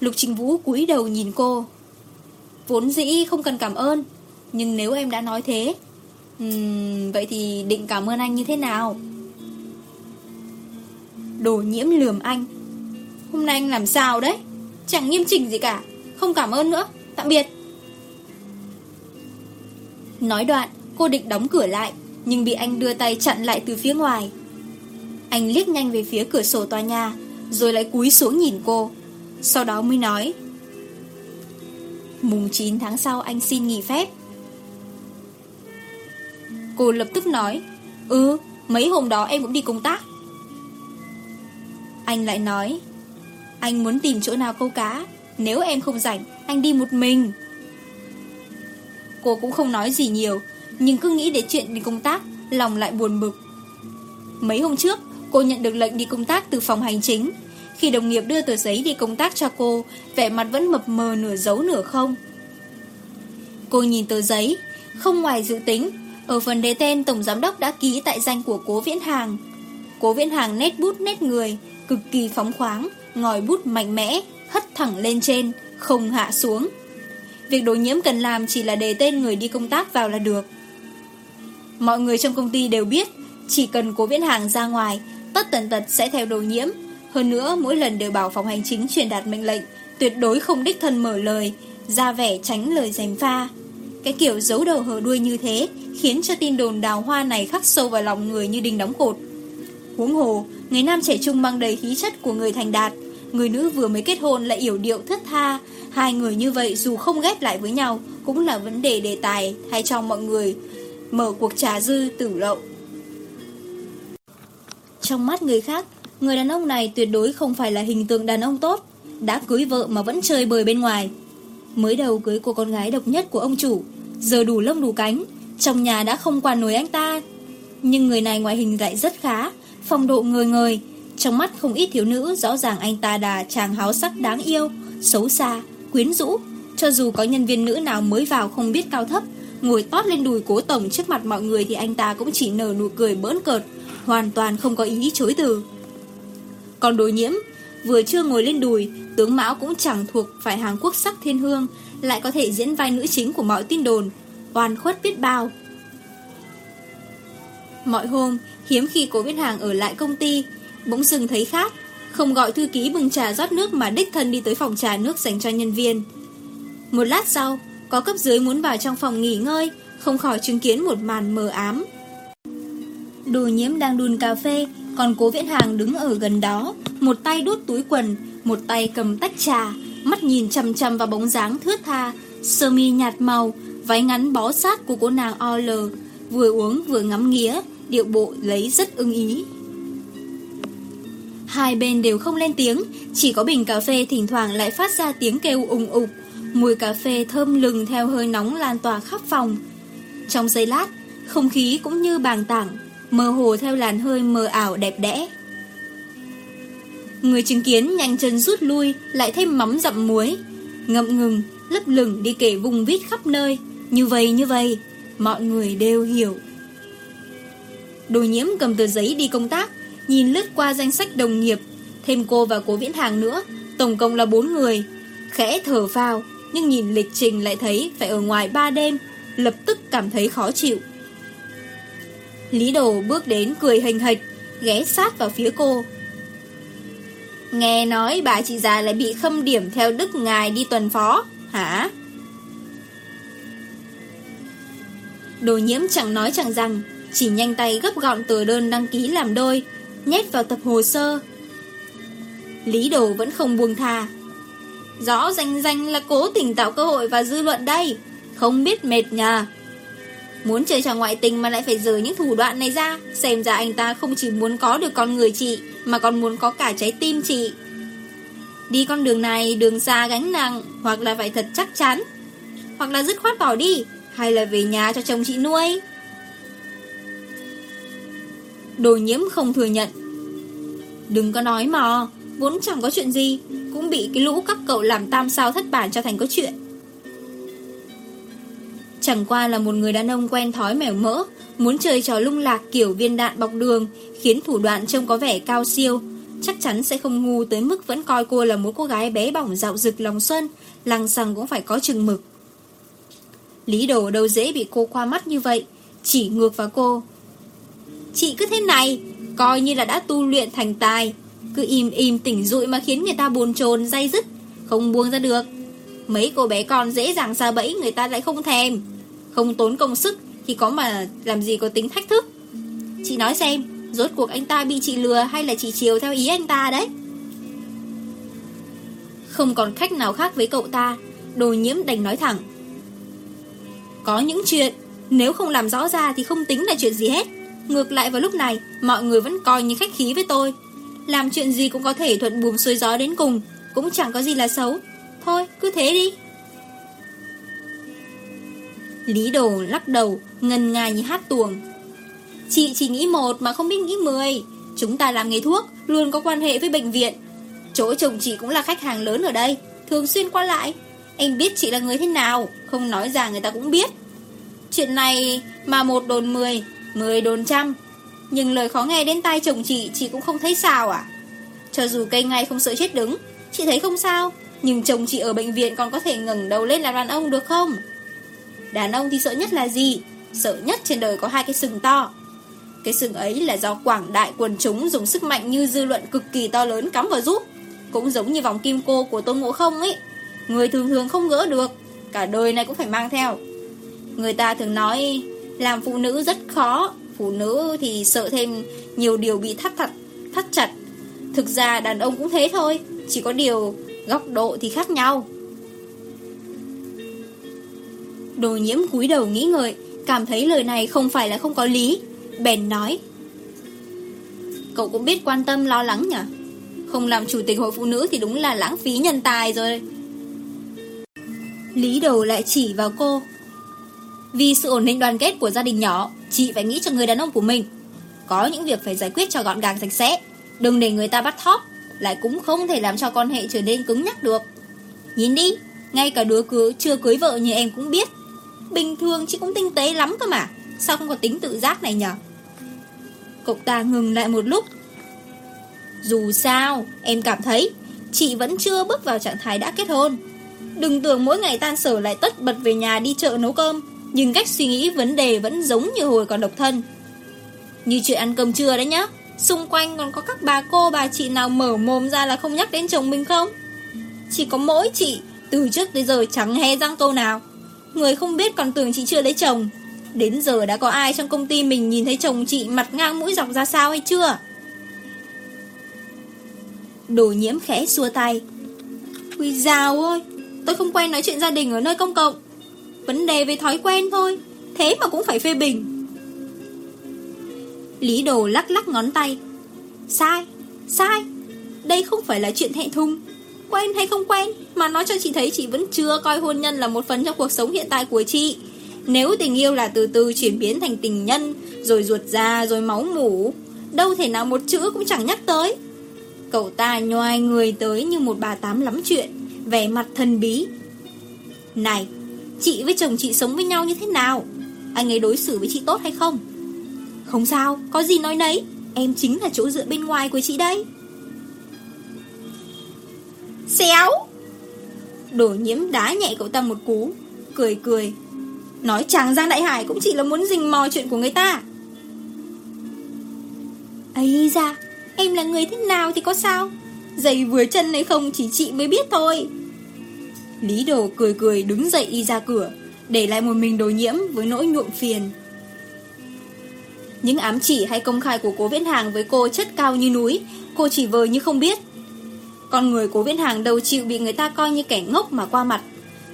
Lục Trình Vũ cúi đầu nhìn cô. Vốn dĩ không cần cảm ơn Nhưng nếu em đã nói thế um, Vậy thì định cảm ơn anh như thế nào? Đồ nhiễm lườm anh. Hôm nay anh làm sao đấy? Chẳng nghiêm chỉnh gì cả. Không cảm ơn nữa. Tạm biệt. Nói đoạn, cô định đóng cửa lại, Nhưng bị anh đưa tay chặn lại từ phía ngoài. Anh liếc nhanh về phía cửa sổ tòa nhà, Rồi lại cúi xuống nhìn cô. Sau đó mới nói, Mùng 9 tháng sau anh xin nghỉ phép. Cô lập tức nói Ừ mấy hôm đó em cũng đi công tác. Anh lại nói anh muốn tìm chỗ nào câu cá? Nếu em không rảnh, Anh đi một mình. Cô cũng không nói gì nhiều, Nhưng cứ nghĩ đến chuyện đi công tác, Lòng lại buồn bực. Mấy hôm trước, cô nhận được lệnh đi công tác Từ phòng hành chính. Khi đồng nghiệp đưa tờ giấy đi công tác cho cô, Vẻ mặt vẫn mập mờ nửa dấu nửa không. Cô nhìn tờ giấy, Không ngoài dự tính, Ở phần đề tên Tổng Giám đốc đã ký tại danh của Cố Viễn Hàng. Cố Viễn Hàng nét bút, nét người, Cực kỳ phóng khoáng ngòi bút mạnh mẽ, hất thẳng lên trên, không hạ xuống. Việc đối nhiễm cần làm chỉ là đề tên người đi công tác vào là được. Mọi người trong công ty đều biết, chỉ cần cố viễn hàng ra ngoài, tất tần tật sẽ theo đồ nhiễm. Hơn nữa, mỗi lần đều bảo phòng hành chính truyền đạt mệnh lệnh, tuyệt đối không đích thân mở lời, ra vẻ tránh lời dèm pha. Cái kiểu giấu đầu hờ đuôi như thế khiến cho tin đồn đào hoa này khắc sâu vào lòng người như đình đóng cột. Huống hồ, người nam trẻ trung mang đầy khí chất của người thành đạt, Người nữ vừa mới kết hôn lại yểu điệu thất tha. Hai người như vậy dù không ghép lại với nhau Cũng là vấn đề đề tài Hay trong mọi người. Mở cuộc trà dư tử lậu. Trong mắt người khác, Người đàn ông này tuyệt đối không phải là hình tượng đàn ông tốt, Đã cưới vợ mà vẫn chơi bời bên ngoài. Mới đầu cưới cô con gái độc nhất của ông chủ, Giờ đủ lông đủ cánh, Trong nhà đã không quan nổi anh ta. Nhưng người này ngoại hình lại rất khá, Phong độ người người trong mắt không ít thiếu nữ rõ ràng anh ta là chàng háo sắc đáng yêu, xấu xa, quyến rũ. Cho dù có nhân viên nữ nào mới vào không biết cao thấp, ngồi tót lên đùi cố tổng trước mặt mọi người thì anh ta cũng chỉ nở nụ cười bỡn cợt, hoàn toàn không có ý chối từ. Còn đối nhiễm, vừa chưa ngồi lên đùi, tướng Mão cũng chẳng thuộc phải hàng quốc sắc thiên hương, lại có thể diễn vai nữ chính của mọi tin đồn, oan khuất biết bao. Mọi hôm, hiếm khi cô biết hàng ở lại công ty, bỗng dưng thấy khát, không gọi thư ký bưng trà rót nước mà đích thân đi tới phòng trà nước dành cho nhân viên. Một lát sau, có cấp dưới muốn vào trong phòng nghỉ ngơi, không khỏi chứng kiến một màn mờ ám. Đồ nhiễm đang đun cà phê, còn cố viễn hàng đứng ở gần đó, một tay đút túi quần, một tay cầm tách trà, mắt nhìn chầm chầm vào bóng dáng thướt tha, sơ mi nhạt màu, váy ngắn bó sát của cô nàng OL, vừa uống vừa ngắm nghía, điệu bộ lấy rất ưng ý. Hai bên đều không lên tiếng, chỉ có bình cà phê thỉnh thoảng lại phát ra tiếng kêu ùng ục. Mùi cà phê thơm lừng theo hơi nóng lan tỏa khắp phòng. Trong giây lát, không khí cũng như bàng tảng, mơ hồ theo làn hơi mờ ảo đẹp đẽ. Người chứng kiến nhanh chân rút lui, lại thêm mắm dặm muối. Ngậm ngừng, lấp lửng đi kể vùng vít khắp nơi. Như vậy như vậy, mọi người đều hiểu. Đồ nhiễm cầm tờ giấy đi công tác, Nhìn lướt qua danh sách đồng nghiệp, Thêm cô và cố viễn hàng nữa, Tổng cộng là 4 người. Khẽ thở vào Nhưng nhìn lịch trình lại thấy phải ở ngoài 3 đêm, Lập tức cảm thấy khó chịu. Lý đồ bước đến cười hình hịch Ghé sát vào phía cô. Nghe nói bà chị già lại bị khâm điểm Theo đức ngài đi tuần phó, Hả? Đồ nhiễm chẳng nói chẳng rằng, Chỉ nhanh tay gấp gọn tờ đơn đăng ký làm đôi. Nhét vào tập hồ sơ. Lý đồ vẫn không buông thà Rõ rành rành là cố tình tạo cơ hội và dư luận đây. Không biết mệt nhà Muốn chơi trò ngoại tình mà lại phải dở những thủ đoạn này ra, Xem ra anh ta không chỉ muốn có được con người chị, Mà còn muốn có cả trái tim chị. Đi con đường này, đường xa gánh nặng, Hoặc là phải thật chắc chắn, Hoặc là dứt khoát bỏ đi, Hay là về nhà cho chồng chị nuôi. Đồ nhiễm không thừa nhận. Đừng có nói mò Vốn chẳng có chuyện gì, Cũng bị cái lũ các cậu làm tam sao thất bản cho thành có chuyện. Chẳng qua là một người đàn ông quen thói mẻo mỡ, Muốn chơi trò lung lạc kiểu viên đạn bọc đường, Khiến thủ đoạn trông có vẻ cao siêu. Chắc chắn sẽ không ngu tới mức vẫn coi cô là một cô gái bé bỏng dạo rực lòng xuân, Lăng xăng cũng phải có chừng mực. Lý đồ đâu dễ bị cô qua mắt như vậy, Chỉ ngược vào cô Chị cứ thế này, Coi như là đã tu luyện thành tài. Cứ im im tỉnh rụi mà khiến người ta buồn chồn dây dứt, Không buông ra được. Mấy cô bé con dễ dàng xa bẫy, Người ta lại không thèm. Không tốn công sức Thì có mà làm gì có tính thách thức. Chị nói xem, Rốt cuộc anh ta bị chị lừa Hay là chị chiều theo ý anh ta đấy? Không còn cách nào khác với cậu ta, Đồ nhiễm đành nói thẳng. Có những chuyện, Nếu không làm rõ ra thì không tính là chuyện gì hết. Ngược lại vào lúc này, Mọi người vẫn coi như khách khí với tôi. Làm chuyện gì cũng có thể thuận buồm xuôi gió đến cùng, Cũng chẳng có gì là xấu. Thôi, cứ thế đi. Lý đồ lắc đầu, Ngần ngài như hát tuồng. Chị chỉ nghĩ một mà không biết nghĩ mười. Chúng ta làm nghề thuốc, Luôn có quan hệ với bệnh viện. Chỗ chồng chị cũng là khách hàng lớn ở đây, Thường xuyên qua lại. Em biết chị là người thế nào, Không nói ra người ta cũng biết. Chuyện này mà một đồn mười Mười đồn trăm. Nhưng lời khó nghe đến tai chồng chị Chị cũng không thấy sao à? Cho dù cây ngay không sợ chết đứng, Chị thấy không sao. Nhưng chồng chị ở bệnh viện còn có thể ngẩng đầu lên là đàn ông được không? Đàn ông thì sợ nhất là gì? Sợ nhất trên đời có hai cái sừng to. Cái sừng ấy là do quảng đại quần chúng Dùng sức mạnh như dư luận cực kỳ to lớn cắm vào giúp. Cũng giống như vòng kim cô của Tôn Ngộ Không ấy. Người thường thường không gỡ được, Cả đời này cũng phải mang theo. Người ta thường nói làm phụ nữ rất khó. Phụ nữ thì sợ thêm nhiều điều bị thắt thật, Thắt chặt. Thực ra đàn ông cũng thế thôi, Chỉ có điều góc độ thì khác nhau. Đồ nhiễm cúi đầu nghĩ ngợi, Cảm thấy lời này không phải là không có lý. Bèn nói, Cậu cũng biết quan tâm, lo lắng nhỉ? Không làm chủ tịch hội phụ nữ Thì đúng là lãng phí nhân tài rồi. Lý đầu lại chỉ vào cô. Vì sự ổn định đoàn kết của gia đình nhỏ, chị phải nghĩ cho người đàn ông của mình. Có những việc phải giải quyết cho gọn gàng sạch sẽ, đừng để người ta bắt thóp, lại cũng không thể làm cho con hệ trở nên cứng nhắc được. Nhìn đi, ngay cả đứa cứ chưa cưới vợ như em cũng biết. Bình thường chị cũng tinh tế lắm cơ mà, sao không có tính tự giác này nhở? Cậu ta ngừng lại một lúc. Dù sao, em cảm thấy chị vẫn chưa bước vào trạng thái đã kết hôn. Đừng tưởng mỗi ngày tan sở lại tất bật về nhà đi chợ nấu cơm nhưng cách suy nghĩ vấn đề vẫn giống như hồi còn độc thân. Như chuyện ăn cơm trưa đấy nhá, xung quanh còn có các bà cô bà chị nào mở mồm ra là không nhắc đến chồng mình không? Chỉ có mỗi chị, từ trước tới giờ chẳng hề răng câu nào. Người không biết còn tưởng chị chưa lấy chồng. Đến giờ đã có ai trong công ty mình nhìn thấy chồng chị mặt ngang mũi dọc ra sao hay chưa? Đồ nhiễm khẽ xua tay. Ui dào ơi, tôi không quen nói chuyện gia đình ở nơi công cộng. Vấn đề về thói quen thôi Thế mà cũng phải phê bình. Lý đồ lắc lắc ngón tay. Sai, sai Đây không phải là chuyện hệ thung. Quen hay không quen Mà nói cho chị thấy chị vẫn chưa coi hôn nhân là một phần trong cuộc sống hiện tại của chị. Nếu tình yêu là từ từ chuyển biến thành tình nhân Rồi ruột già, rồi máu mủ Đâu thể nào một chữ cũng chẳng nhắc tới. Cậu ta nhoài người tới như một bà tám lắm chuyện Vẻ mặt thần bí. Này Chị với chồng chị sống với nhau như thế nào? Anh ấy đối xử với chị tốt hay không? Không sao, Có gì nói nấy. Em chính là chỗ dựa bên ngoài của chị đây. Xéo! Đổ nhiễm đá nhẹ cậu ta một cú, Cười cười. Nói chàng Giang Đại Hải cũng chỉ là muốn rình mò chuyện của người ta. Ấy ra Em là người thế nào thì có sao? Giày vừa chân này không chỉ chị mới biết thôi. Lý Đồ cười cười đứng dậy y ra cửa, để lại một mình đồ nhiễm với nỗi nhuộm phiền. Những ám chỉ hay công khai của cố viễn hàng với cô chất cao như núi, cô chỉ vờ như không biết. Con người cố viễn hàng đầu chịu bị người ta coi như kẻ ngốc mà qua mặt.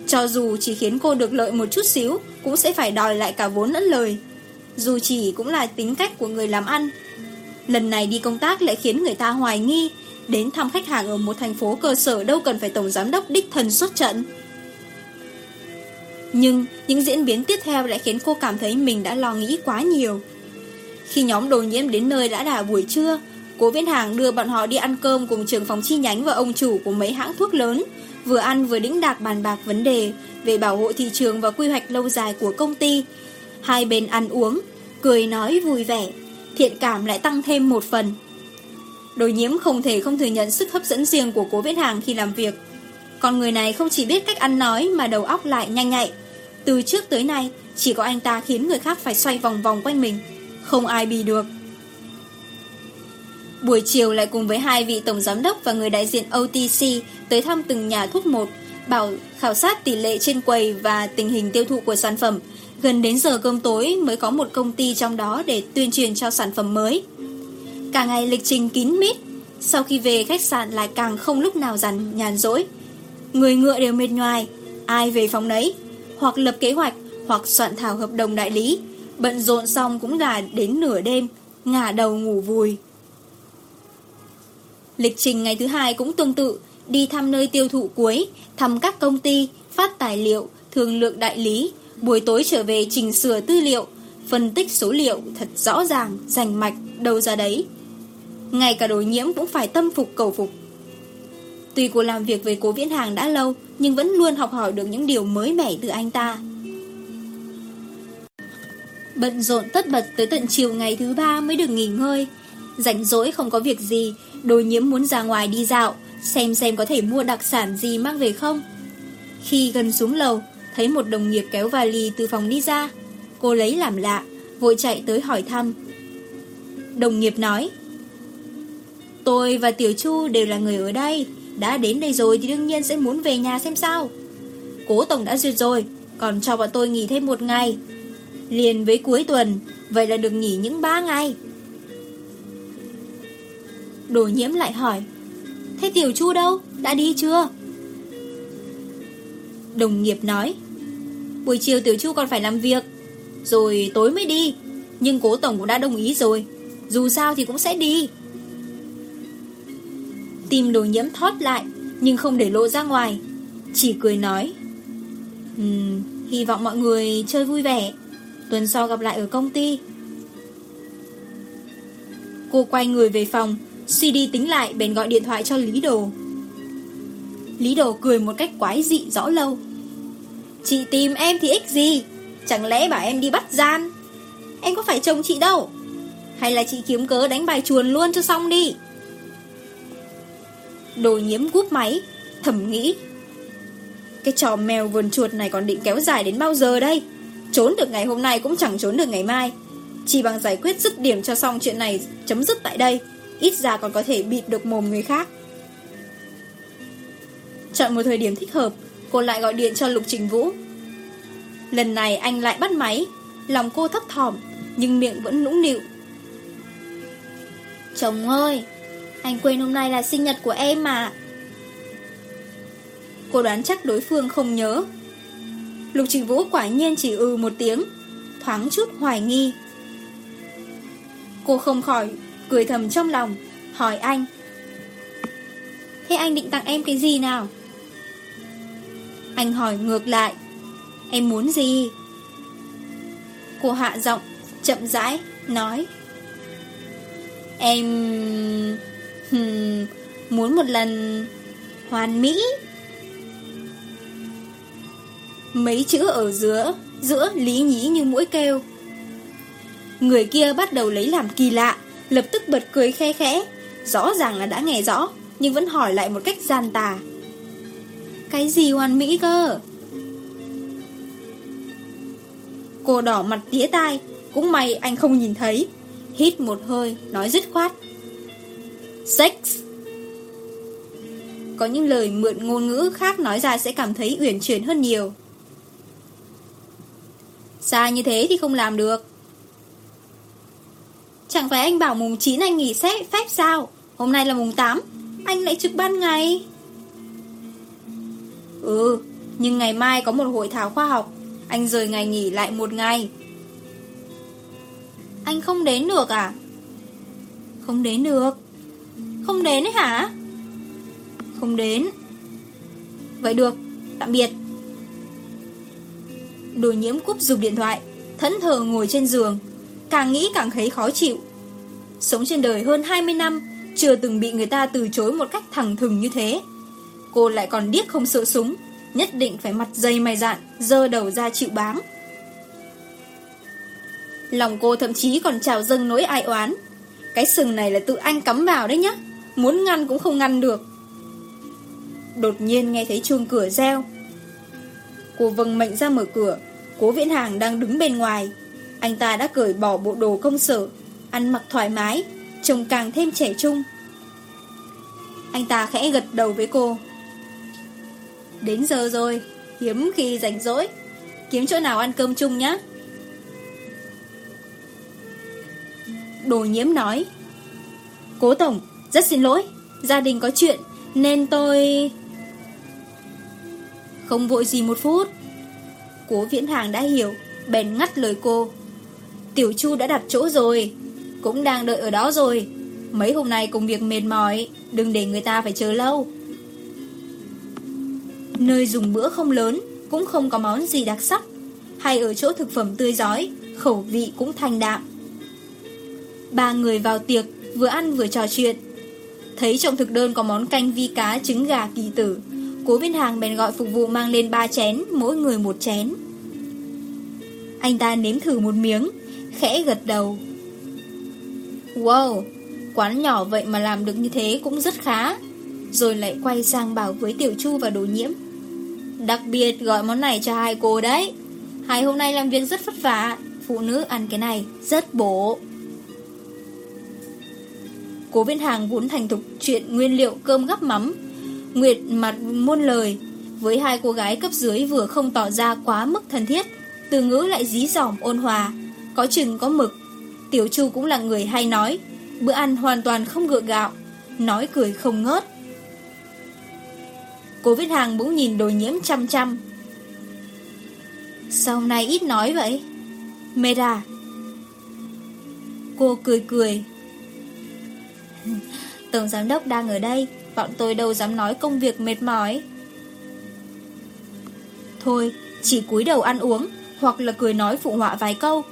Cho dù chỉ khiến cô được lợi một chút xíu, cũng sẽ phải đòi lại cả vốn lẫn lời. Dù chỉ cũng là tính cách của người làm ăn. Lần này đi công tác lại khiến người ta hoài nghi, Đến thăm khách hàng ở một thành phố cơ sở đâu cần phải tổng giám đốc đích thần xuất trận. Nhưng những diễn biến tiếp theo lại khiến cô cảm thấy mình đã lo nghĩ quá nhiều. Khi nhóm đồ nhiễm đến nơi đã đà buổi trưa, cô viên hàng đưa bọn họ đi ăn cơm cùng trường phòng chi nhánh và ông chủ của mấy hãng thuốc lớn, vừa ăn vừa đĩnh đạc bàn bạc vấn đề về bảo hộ thị trường và quy hoạch lâu dài của công ty. Hai bên ăn uống, cười nói vui vẻ, thiện cảm lại tăng thêm một phần. Đồ nhiễm không thể không thừa nhận sức hấp dẫn riêng của cố viễn hàng khi làm việc. Còn người này không chỉ biết cách ăn nói mà đầu óc lại nhanh nhạy. Từ trước tới nay, chỉ có anh ta khiến người khác phải xoay vòng vòng quanh mình. Không ai bị được. Buổi chiều lại cùng với hai vị tổng giám đốc và người đại diện OTC tới thăm từng nhà thuốc một, bảo khảo sát tỷ lệ trên quầy và tình hình tiêu thụ của sản phẩm. Gần đến giờ cơm tối mới có một công ty trong đó để tuyên truyền cho sản phẩm mới. Cả ngày lịch trình kín mít Sau khi về khách sạn lại càng không lúc nào rằn nhàn dỗi, Người ngựa đều mệt nhoài Ai về phòng nấy Hoặc lập kế hoạch Hoặc soạn thảo hợp đồng đại lý. Bận rộn xong cũng gà đến nửa đêm Ngả đầu ngủ vùi. Lịch trình ngày thứ hai cũng tương tự Đi thăm nơi tiêu thụ cuối Thăm các công ty Phát tài liệu Thường lượng đại lý. Buổi tối trở về trình sửa tư liệu Phân tích số liệu thật rõ ràng Rành mạch Đâu ra đấy ngay cả đối nhiễm cũng phải tâm phục cầu phục. Tuy cô làm việc với cố viễn hàng đã lâu, nhưng vẫn luôn học hỏi được những điều mới mẻ từ anh ta. Bận rộn tất bật tới tận chiều ngày thứ ba mới được nghỉ ngơi. Rảnh rỗi không có việc gì, đối nhiễm muốn ra ngoài đi dạo, xem xem có thể mua đặc sản gì mang về không. Khi gần xuống lầu, thấy một đồng nghiệp kéo vali từ phòng đi ra. Cô lấy làm lạ, vội chạy tới hỏi thăm. Đồng nghiệp nói, Tôi và Tiểu Chu đều là người ở đây. Đã đến đây rồi thì đương nhiên sẽ muốn về nhà xem sao. Cố Tổng đã duyệt rồi, Còn cho bọn tôi nghỉ thêm một ngày. Liền với cuối tuần, Vậy là được nghỉ những 3 ngày. Đồ nhiễm lại hỏi, Thế Tiểu Chu đâu? Đã đi chưa? Đồng nghiệp nói, Buổi chiều Tiểu Chu còn phải làm việc, Rồi tối mới đi. Nhưng cố tổng cũng đã đồng ý rồi. Dù sao thì cũng sẽ đi. Tìm đồ nhiễm thoát lại Nhưng không để lộ ra ngoài Chỉ cười nói. Um, Hy vọng mọi người chơi vui vẻ. Tuần sau gặp lại ở công ty. Cô quay người về phòng Suy đi tính lại bèn gọi điện thoại cho Lý Đồ. Lý Đồ cười một cách quái dị rõ lâu. Chị tìm em thì ích gì? Chẳng lẽ bảo em đi bắt gian? Em có phải chồng chị đâu? Hay là chị kiếm cớ đánh bài chuồn luôn cho xong đi? Đồ nhiễm cúp máy. Thầm nghĩ, Cái trò mèo vườn chuột này còn định kéo dài đến bao giờ đây? Trốn được ngày hôm nay cũng chẳng trốn được ngày mai. Chỉ bằng giải quyết dứt điểm cho xong chuyện này, Chấm dứt tại đây, Ít ra còn có thể bịt được mồm người khác. Chọn một thời điểm thích hợp, Cô lại gọi điện cho Lục Trình Vũ. Lần này anh lại bắt máy, Lòng cô thấp thỏm, Nhưng miệng vẫn nũng nịu. Chồng ơi anh quên hôm nay là sinh nhật của em mà. Cô đoán chắc đối phương không nhớ. Lục Trình Vũ quả nhiên chỉ ừ một tiếng, Thoáng chút hoài nghi. Cô không khỏi Cười thầm trong lòng, Hỏi anh, Thế anh định tặng em cái gì nào? Anh hỏi ngược lại, Em muốn gì? Cô hạ giọng Chậm rãi, Nói, Em... Hmm, muốn một lần hoàn mỹ. Mấy chữ ở giữa, giữa lý nhí như mũi kêu. Người kia bắt đầu lấy làm kỳ lạ, lập tức bật cười khe khẽ. Rõ ràng là đã nghe rõ, nhưng vẫn hỏi lại một cách gian tà. Cái gì hoàn mỹ cơ? Cô đỏ mặt tía tai, cũng may anh không nhìn thấy. Hít một hơi, nói dứt khoát. Sex. Có những lời mượn ngôn ngữ khác nói ra sẽ cảm thấy uyển chuyển hơn nhiều. Xa như thế thì không làm được. Chẳng phải anh bảo mùng 9 anh nghỉ phép, phép sao? Hôm nay là mùng 8 Anh lại trực ban ngày. Ừ Nhưng ngày mai có một hội thảo khoa học. Anh rời ngày nghỉ lại một ngày. Anh không đến được à? Không đến được. Không đến ấy hả? Không đến. Vậy được, tạm biệt. Đồ nhiễm cúp dục điện thoại, thẫn thờ ngồi trên giường, càng nghĩ càng thấy khó chịu. Sống trên đời hơn 20 năm, chưa từng bị người ta từ chối một cách thẳng thừng như thế. Cô lại còn điếc không sợ súng, nhất định phải mặt dây mày dạn, dơ đầu ra chịu bám. Lòng cô thậm chí còn trào dâng nỗi ai oán. Cái sừng này là tự anh cắm vào đấy nhá. Muốn ngăn cũng không ngăn được. Đột nhiên nghe thấy chuông cửa reo. Cô vâng mệnh ra mở cửa. Cố viễn hàng đang đứng bên ngoài. Anh ta đã cởi bỏ bộ đồ công sở, Ăn mặc thoải mái, Trông càng thêm trẻ trung. Anh ta khẽ gật đầu với cô. Đến giờ rồi, Hiếm khi rảnh rỗi. Kiếm chỗ nào ăn cơm chung nhé Đồ nhiễm nói. Cố tổng rất xin lỗi, gia đình có chuyện nên tôi... Không vội gì một phút. Cố viễn hàng đã hiểu, bèn ngắt lời cô. Tiểu Chu đã đặt chỗ rồi, cũng đang đợi ở đó rồi. Mấy hôm nay công việc mệt mỏi, đừng để người ta phải chờ lâu. Nơi dùng bữa không lớn, cũng không có món gì đặc sắc, hay ở chỗ thực phẩm tươi giói, khẩu vị cũng thanh đạm. Ba người vào tiệc, vừa ăn vừa trò chuyện, Thấy trong thực đơn có món canh vi cá trứng gà kỳ tử. Cố bên hàng bèn gọi phục vụ mang lên ba chén, Mỗi người một chén. Anh ta nếm thử một miếng, Khẽ gật đầu. Wow, Quán nhỏ vậy mà làm được như thế cũng rất khá. Rồi lại quay sang bảo với Tiểu Chu và Đồ Nhiễm. Đặc biệt gọi món này cho hai cô đấy. Hai hôm nay làm việc rất vất vả. Phụ nữ ăn cái này rất bổ. Cố viên hàng vốn thành thục chuyện nguyên liệu cơm gắp mắm. Nguyệt mặt muôn lời, với hai cô gái cấp dưới vừa không tỏ ra quá mức thân thiết, từ ngữ lại dí dỏm ôn hòa, có chừng có mực. Tiểu Chu cũng là người hay nói, bữa ăn hoàn toàn không gượng gạo, nói cười không ngớt. Cô Viết Hàng bỗng nhìn đồ nhiễm chăm chăm. Sao hôm nay ít nói vậy? Mê ra. Cô cười cười, Tổng giám đốc đang ở đây. Bọn tôi đâu dám nói công việc mệt mỏi. Thôi, chỉ cúi đầu ăn uống, Hoặc là cười nói phụ họa vài câu.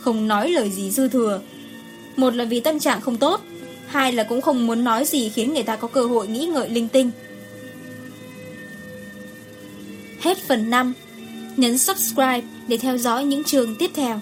Không nói lời gì dư thừa. Một là vì tâm trạng không tốt, Hai là cũng không muốn nói gì khiến người ta có cơ hội nghĩ ngợi linh tinh. Hết phần 5 Nhấn subscribe để theo dõi những trường tiếp theo.